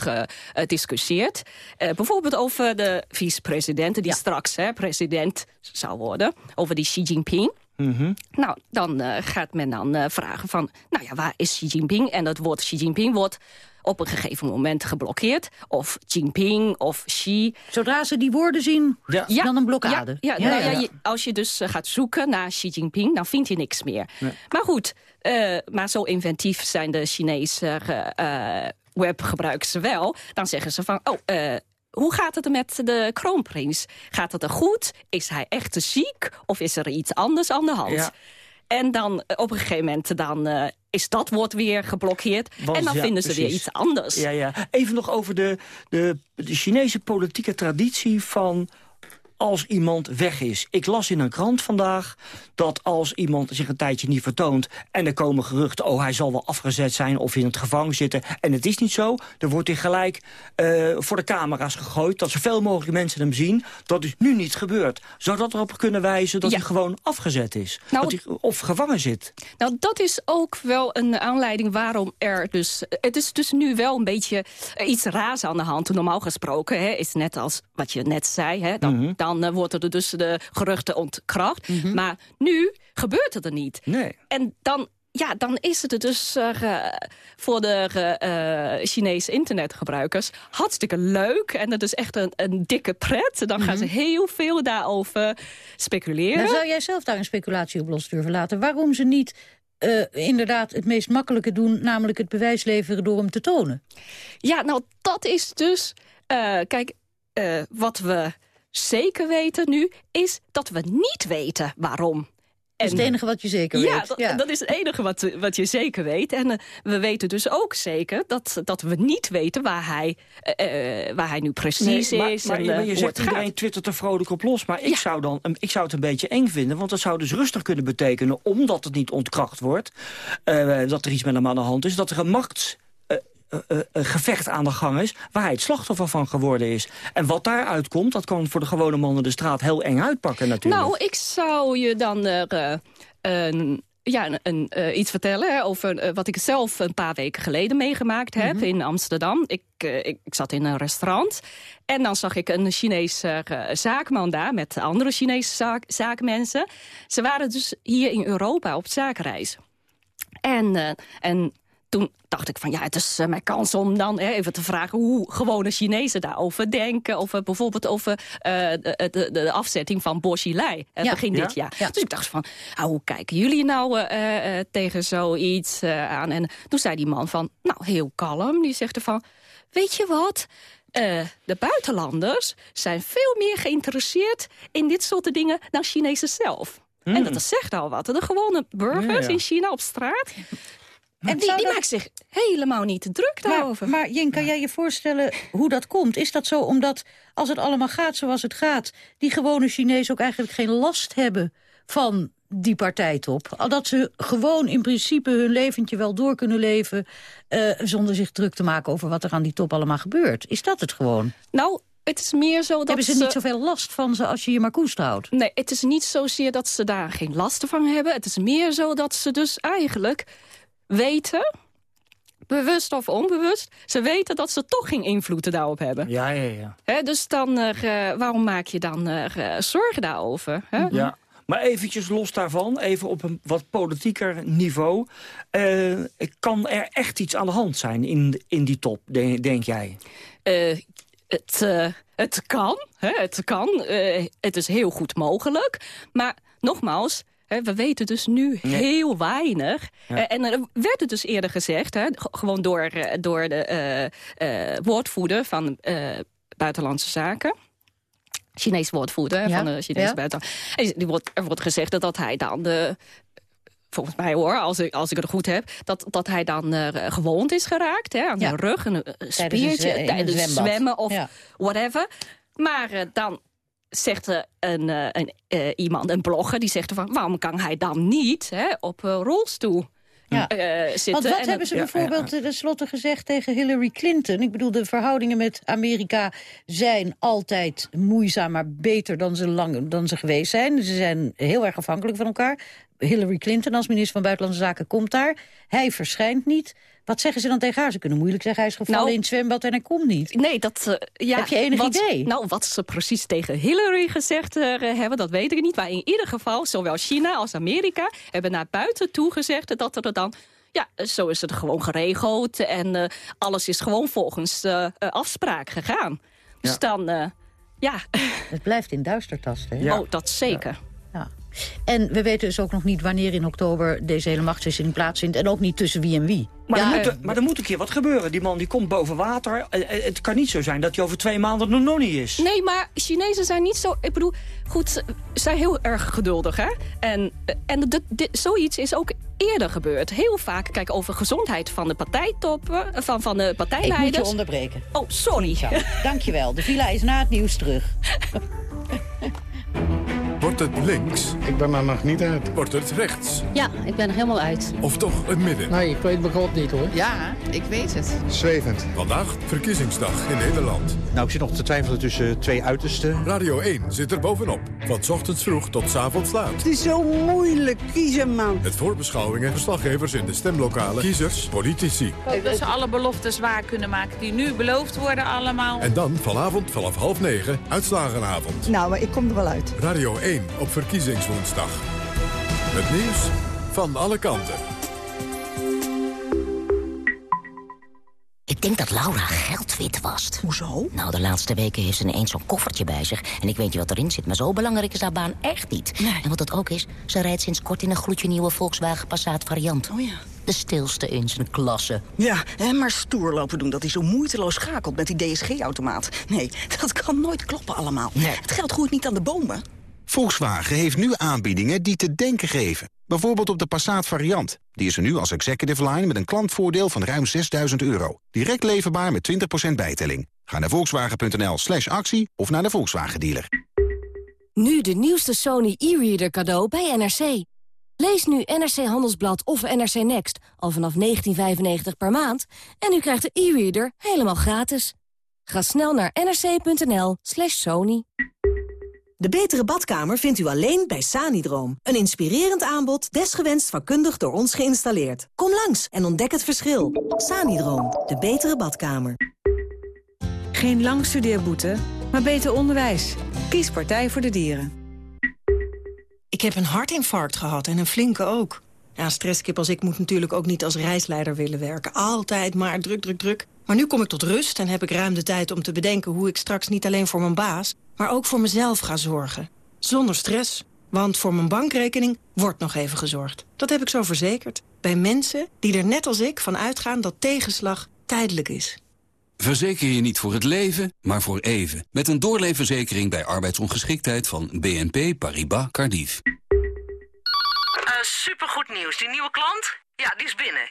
[SPEAKER 52] gediscussieerd. Bijvoorbeeld over de vicepresident die straks hè, president zou worden. Over die Xi Jinping.
[SPEAKER 40] Mhm.
[SPEAKER 52] Nou, dan eh, gaat men dan eh, vragen van... nou ja, waar is Xi Jinping? En dat woord Xi Jinping wordt op een gegeven moment geblokkeerd. Of Jinping of Xi.
[SPEAKER 31] Zodra ze die woorden zien,
[SPEAKER 52] Ja.
[SPEAKER 31] dan een blokkade.
[SPEAKER 52] Ja, ja, nou ja, je- als je dus eh, gaat zoeken naar Xi Jinping, dan vind je niks meer. Maar goed, eh, maar zo inventief zijn de Chinese eh, webgebruikers wel. Dan zeggen ze van, oh, eh, hoe gaat het er met de kroonprins? Gaat het er goed? Is hij echt te ziek? Of is er iets anders aan de hand?
[SPEAKER 40] Ja.
[SPEAKER 52] En dan eh, op een gegeven moment dan, eh, is dat wordt weer geblokkeerd.
[SPEAKER 40] Want-
[SPEAKER 52] en dan
[SPEAKER 40] ja,
[SPEAKER 52] vinden ze weer iets anders.
[SPEAKER 40] Ja, ja. Even nog over de, de, de Chinese politieke traditie van als iemand weg is. Ik las in een krant vandaag dat als iemand zich een tijdje niet vertoont... en er komen geruchten, oh, hij zal wel afgezet zijn of in het gevangen zitten... en het is niet zo, dan wordt hij gelijk eh, voor de camera's gegooid... dat zoveel mogelijk mensen hem zien. Dat is nu niet gebeurd. Zou dat erop kunnen wijzen dat
[SPEAKER 52] Ja.
[SPEAKER 40] hij gewoon afgezet is?
[SPEAKER 52] Nou,
[SPEAKER 40] dat hij, of gevangen zit?
[SPEAKER 52] Nou, dat is ook wel een aanleiding waarom er dus... Het is dus nu wel een beetje iets raars aan de hand. Normaal gesproken hè, is net als wat je net zei. Hè, dan dan eh, worden er dus de geruchten ontkracht. Maar nu gebeurt het er niet.
[SPEAKER 40] Nee.
[SPEAKER 52] En dan... Ja, dan is het er dus eh, voor de eh, Chinese internetgebruikers hartstikke leuk. En dat is echt een, een dikke pret. Dan gaan ze heel veel daarover speculeren.
[SPEAKER 31] Nou, zou jij zelf daar een speculatie op los durven laten? Waarom ze niet eh, inderdaad het meest makkelijke doen... namelijk het bewijs leveren door hem te tonen?
[SPEAKER 52] Ja, nou, dat is dus... eh, kijk, eh, wat we zeker weten nu... is dat we niet weten waarom.
[SPEAKER 31] Dat is het enige wat je zeker
[SPEAKER 52] ja,
[SPEAKER 31] weet.
[SPEAKER 52] Dat, dat is het enige wat, wat je zeker weet. En eh, we weten dus ook zeker dat, dat we niet weten waar hij, eh, eh, waar hij nu precies
[SPEAKER 40] Nee,
[SPEAKER 52] is.
[SPEAKER 40] maar
[SPEAKER 52] en
[SPEAKER 40] je-
[SPEAKER 52] eh,
[SPEAKER 40] maar je
[SPEAKER 52] hoe
[SPEAKER 40] zegt iedereen twittert er vrolijk op los. Maar ik, zou dan, ik zou het een beetje eng vinden. Want dat zou dus rustig kunnen betekenen... omdat het niet ontkracht wordt... eh, dat er iets met hem aan de hand is. Dat er een machts... een gevecht aan de gang is... waar hij het slachtoffer van geworden is. En wat daaruit komt, dat kan voor de gewone man in de straat... heel eng uitpakken natuurlijk.
[SPEAKER 52] Nou, ik zou je dan eh, een, ja, een, een, iets vertellen hè, over wat ik zelf een paar weken geleden meegemaakt heb
[SPEAKER 40] Mhm.
[SPEAKER 52] in Amsterdam. Ik, ik, ik zat in een restaurant en dan zag ik een Chinese zaakman daar met andere Chinese zaak, zaakmensen. Ze waren dus hier in Europa op zakenreis. En, en toen dacht ik van ja, het is eh, mijn kans om dan hè, even te vragen hoe gewone Chinezen daarover denken. Of eh, bijvoorbeeld over eh, de, de, de afzetting van Bo Xilai
[SPEAKER 31] Ja.
[SPEAKER 52] begin
[SPEAKER 31] Ja.
[SPEAKER 52] dit jaar. Dus ik dacht van, ah, hoe kijken jullie nou eh, eh, tegen zoiets eh, aan? En toen zei die man van, nou heel kalm, die zegt er van, weet je wat? Eh, de buitenlanders zijn veel meer geïnteresseerd in dit soort dingen dan Chinezen zelf. En dat zegt al wat. De gewone burgers
[SPEAKER 40] Hmm. Ja, ja.
[SPEAKER 52] in China op straat, En die, die maakt zich helemaal niet druk daarover.
[SPEAKER 31] Maar, maar Jen, kan jij je voorstellen hoe dat komt? Is dat zo omdat als het allemaal gaat zoals het gaat... die gewone Chinezen ook eigenlijk geen last hebben van die partijtop? Al dat ze gewoon in principe hun leventje wel door kunnen leven... Uh, zonder zich druk te maken over wat er aan die top allemaal gebeurt. Is dat het gewoon?
[SPEAKER 52] Nou, het is meer zo dat
[SPEAKER 31] Hebben ze, niet zoveel last van ze als je je maar koest houdt?
[SPEAKER 52] Nee, het is niet zozeer dat ze daar geen last van hebben. Het is meer zo dat ze dus eigenlijk weten bewust of onbewust, ze weten dat ze toch geen invloed daarop hebben.
[SPEAKER 40] Ja, ja, ja.
[SPEAKER 52] dus dan, uh, waarom maak je dan uh, zorgen daarover?
[SPEAKER 40] Ja. Maar eventjes los daarvan, even op een wat politieker niveau. Uh, kan er echt iets aan de hand zijn in, in die top, denk, denk jij?
[SPEAKER 52] het, het kan, hè, het kan. het is heel goed mogelijk. Maar nogmaals, we weten dus nu heel weinig. en er werd het dus eerder gezegd, gewoon door, door de uh, woordvoerder van Buitenlandse Zaken. Chinees woordvoerder van de Chinese ja. buitenland. Die wordt, er wordt gezegd dat, dat hij dan de volgens mij hoor, als ik, als ik het goed heb... dat, dat hij dan uh, gewond is geraakt hè, aan de rug, een, spiertje, tijdens, het zwemmen of whatever. Maar uh, dan zegt er een, uh, een iemand, een blogger, die zegt van... waarom kan hij dan niet hè, op rolstoel ja. zitten?
[SPEAKER 31] Want wat hebben ze bijvoorbeeld ja, tenslotte gezegd tegen Hillary Clinton? Ik bedoel, de verhoudingen met Amerika zijn altijd moeizaam... maar beter dan ze, lang, dan ze geweest zijn. Ze zijn heel erg afhankelijk van elkaar. Hillary Clinton als minister van Buitenlandse Zaken komt daar. Hij verschijnt niet. Wat zeggen ze dan tegen haar? Ze kunnen moeilijk zeggen, hij is gevallen nou, in het zwembad en hij komt niet.
[SPEAKER 52] Nee, dat... Uh, ja,
[SPEAKER 31] Heb je enig
[SPEAKER 52] wat,
[SPEAKER 31] idee?
[SPEAKER 52] Nou, wat ze precies tegen Hillary gezegd uh, hebben, dat weet ik niet. Maar in ieder geval, zowel China als Amerika hebben naar buiten toe gezegd dat er dan... Ja, zo is het gewoon geregeld en uh, alles is gewoon volgens afspraak gegaan. Dus dan, ja...
[SPEAKER 31] Het blijft in duistertasten, hè?
[SPEAKER 52] Ja. Oh, dat zeker.
[SPEAKER 31] Ja. En we weten dus ook nog niet wanneer in oktober deze hele machtswisseling plaatsvindt. En ook niet tussen wie en wie.
[SPEAKER 40] Maar, ja, er moet, maar er moet een keer wat gebeuren. Die man die komt boven water. Het kan niet zo zijn dat hij over twee maanden er nog niet is.
[SPEAKER 52] Nee, maar Chinezen zijn niet zo... Ik bedoel, goed, ze zijn heel erg geduldig, hè? En, en dit, dit, zoiets is ook eerder gebeurd. Heel vaak, kijk, over gezondheid van de partijtoppen, van, van de partijleiders.
[SPEAKER 31] Ik moet je onderbreken.
[SPEAKER 52] Oh, sorry.
[SPEAKER 31] Dankjewel. De villa is na het nieuws terug.
[SPEAKER 10] Wordt het links?
[SPEAKER 53] Ik ben er nog niet uit.
[SPEAKER 10] Wordt het rechts?
[SPEAKER 54] Ja, ik ben er helemaal uit.
[SPEAKER 10] Of toch het midden?
[SPEAKER 53] Nee, ik weet mijn god niet hoor.
[SPEAKER 54] Ja, ik weet het.
[SPEAKER 53] Zwevend.
[SPEAKER 10] Vandaag verkiezingsdag in Nederland.
[SPEAKER 55] Nou, ik zit nog te twijfelen tussen twee uitersten.
[SPEAKER 10] Radio 1 zit er bovenop. Van ochtends vroeg tot s avonds laat.
[SPEAKER 56] Het is zo moeilijk kiezen, man.
[SPEAKER 10] Het voorbeschouwingen, verslaggevers in de stemlokalen, kiezers, politici.
[SPEAKER 57] Ik dat ze alle beloftes waar kunnen maken die nu beloofd worden allemaal.
[SPEAKER 10] En dan vanavond vanaf half negen, uitslagenavond.
[SPEAKER 56] Nou, maar ik kom er wel uit.
[SPEAKER 10] Radio 1 op verkiezingswoensdag. Het nieuws van alle kanten.
[SPEAKER 58] Ik denk dat Laura geld wit wast.
[SPEAKER 56] Hoezo?
[SPEAKER 58] Nou, de laatste weken heeft ze ineens zo'n koffertje bij zich. En ik weet niet wat erin zit, maar zo belangrijk is haar baan echt niet.
[SPEAKER 56] Nee.
[SPEAKER 58] En wat het ook is, ze rijdt sinds kort in een gloedje nieuwe Volkswagen Passat variant.
[SPEAKER 56] Oh ja.
[SPEAKER 58] De stilste in zijn klasse.
[SPEAKER 56] Ja, hè, maar stoer lopen doen dat hij zo moeiteloos schakelt met die DSG-automaat. Nee, dat kan nooit kloppen allemaal.
[SPEAKER 58] Nee.
[SPEAKER 56] Het geld groeit niet aan de bomen.
[SPEAKER 48] Volkswagen heeft nu aanbiedingen die te denken geven. Bijvoorbeeld op de Passat variant. Die is er nu als executive line met een klantvoordeel van ruim 6000 euro. Direct leverbaar met 20% bijtelling. Ga naar volkswagen.nl slash actie of naar de Volkswagen dealer.
[SPEAKER 59] Nu de nieuwste Sony e-reader cadeau bij NRC. Lees nu NRC Handelsblad of NRC Next al vanaf 19,95 per maand... en u krijgt de e-reader helemaal gratis. Ga snel naar nrc.nl slash sony.
[SPEAKER 16] De betere badkamer vindt u alleen bij Sanidroom. Een inspirerend aanbod, desgewenst vakkundig door ons geïnstalleerd. Kom langs en ontdek het verschil. Sanidroom, de betere badkamer.
[SPEAKER 45] Geen lang studeerboete, maar beter onderwijs. Kies Partij voor de Dieren.
[SPEAKER 60] Ik heb een hartinfarct gehad en een flinke ook. Ja, stresskip als ik moet natuurlijk ook niet als reisleider willen werken. Altijd maar druk, druk, druk. Maar nu kom ik tot rust en heb ik ruim de tijd om te bedenken... hoe ik straks niet alleen voor mijn baas, maar ook voor mezelf ga zorgen. Zonder stress, want voor mijn bankrekening wordt nog even gezorgd. Dat heb ik zo verzekerd. Bij mensen die er net als ik van uitgaan dat tegenslag tijdelijk is.
[SPEAKER 61] Verzeker je niet voor het leven, maar voor even. Met een doorleefverzekering bij arbeidsongeschiktheid van BNP Paribas Cardiff.
[SPEAKER 62] Uh, supergoed nieuws. Die nieuwe klant? Ja, die is binnen.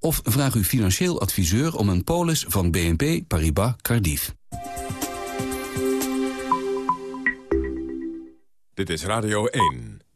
[SPEAKER 61] of vraag uw financieel adviseur om een polis van BNP Paribas Cardiff.
[SPEAKER 10] Dit is Radio 1.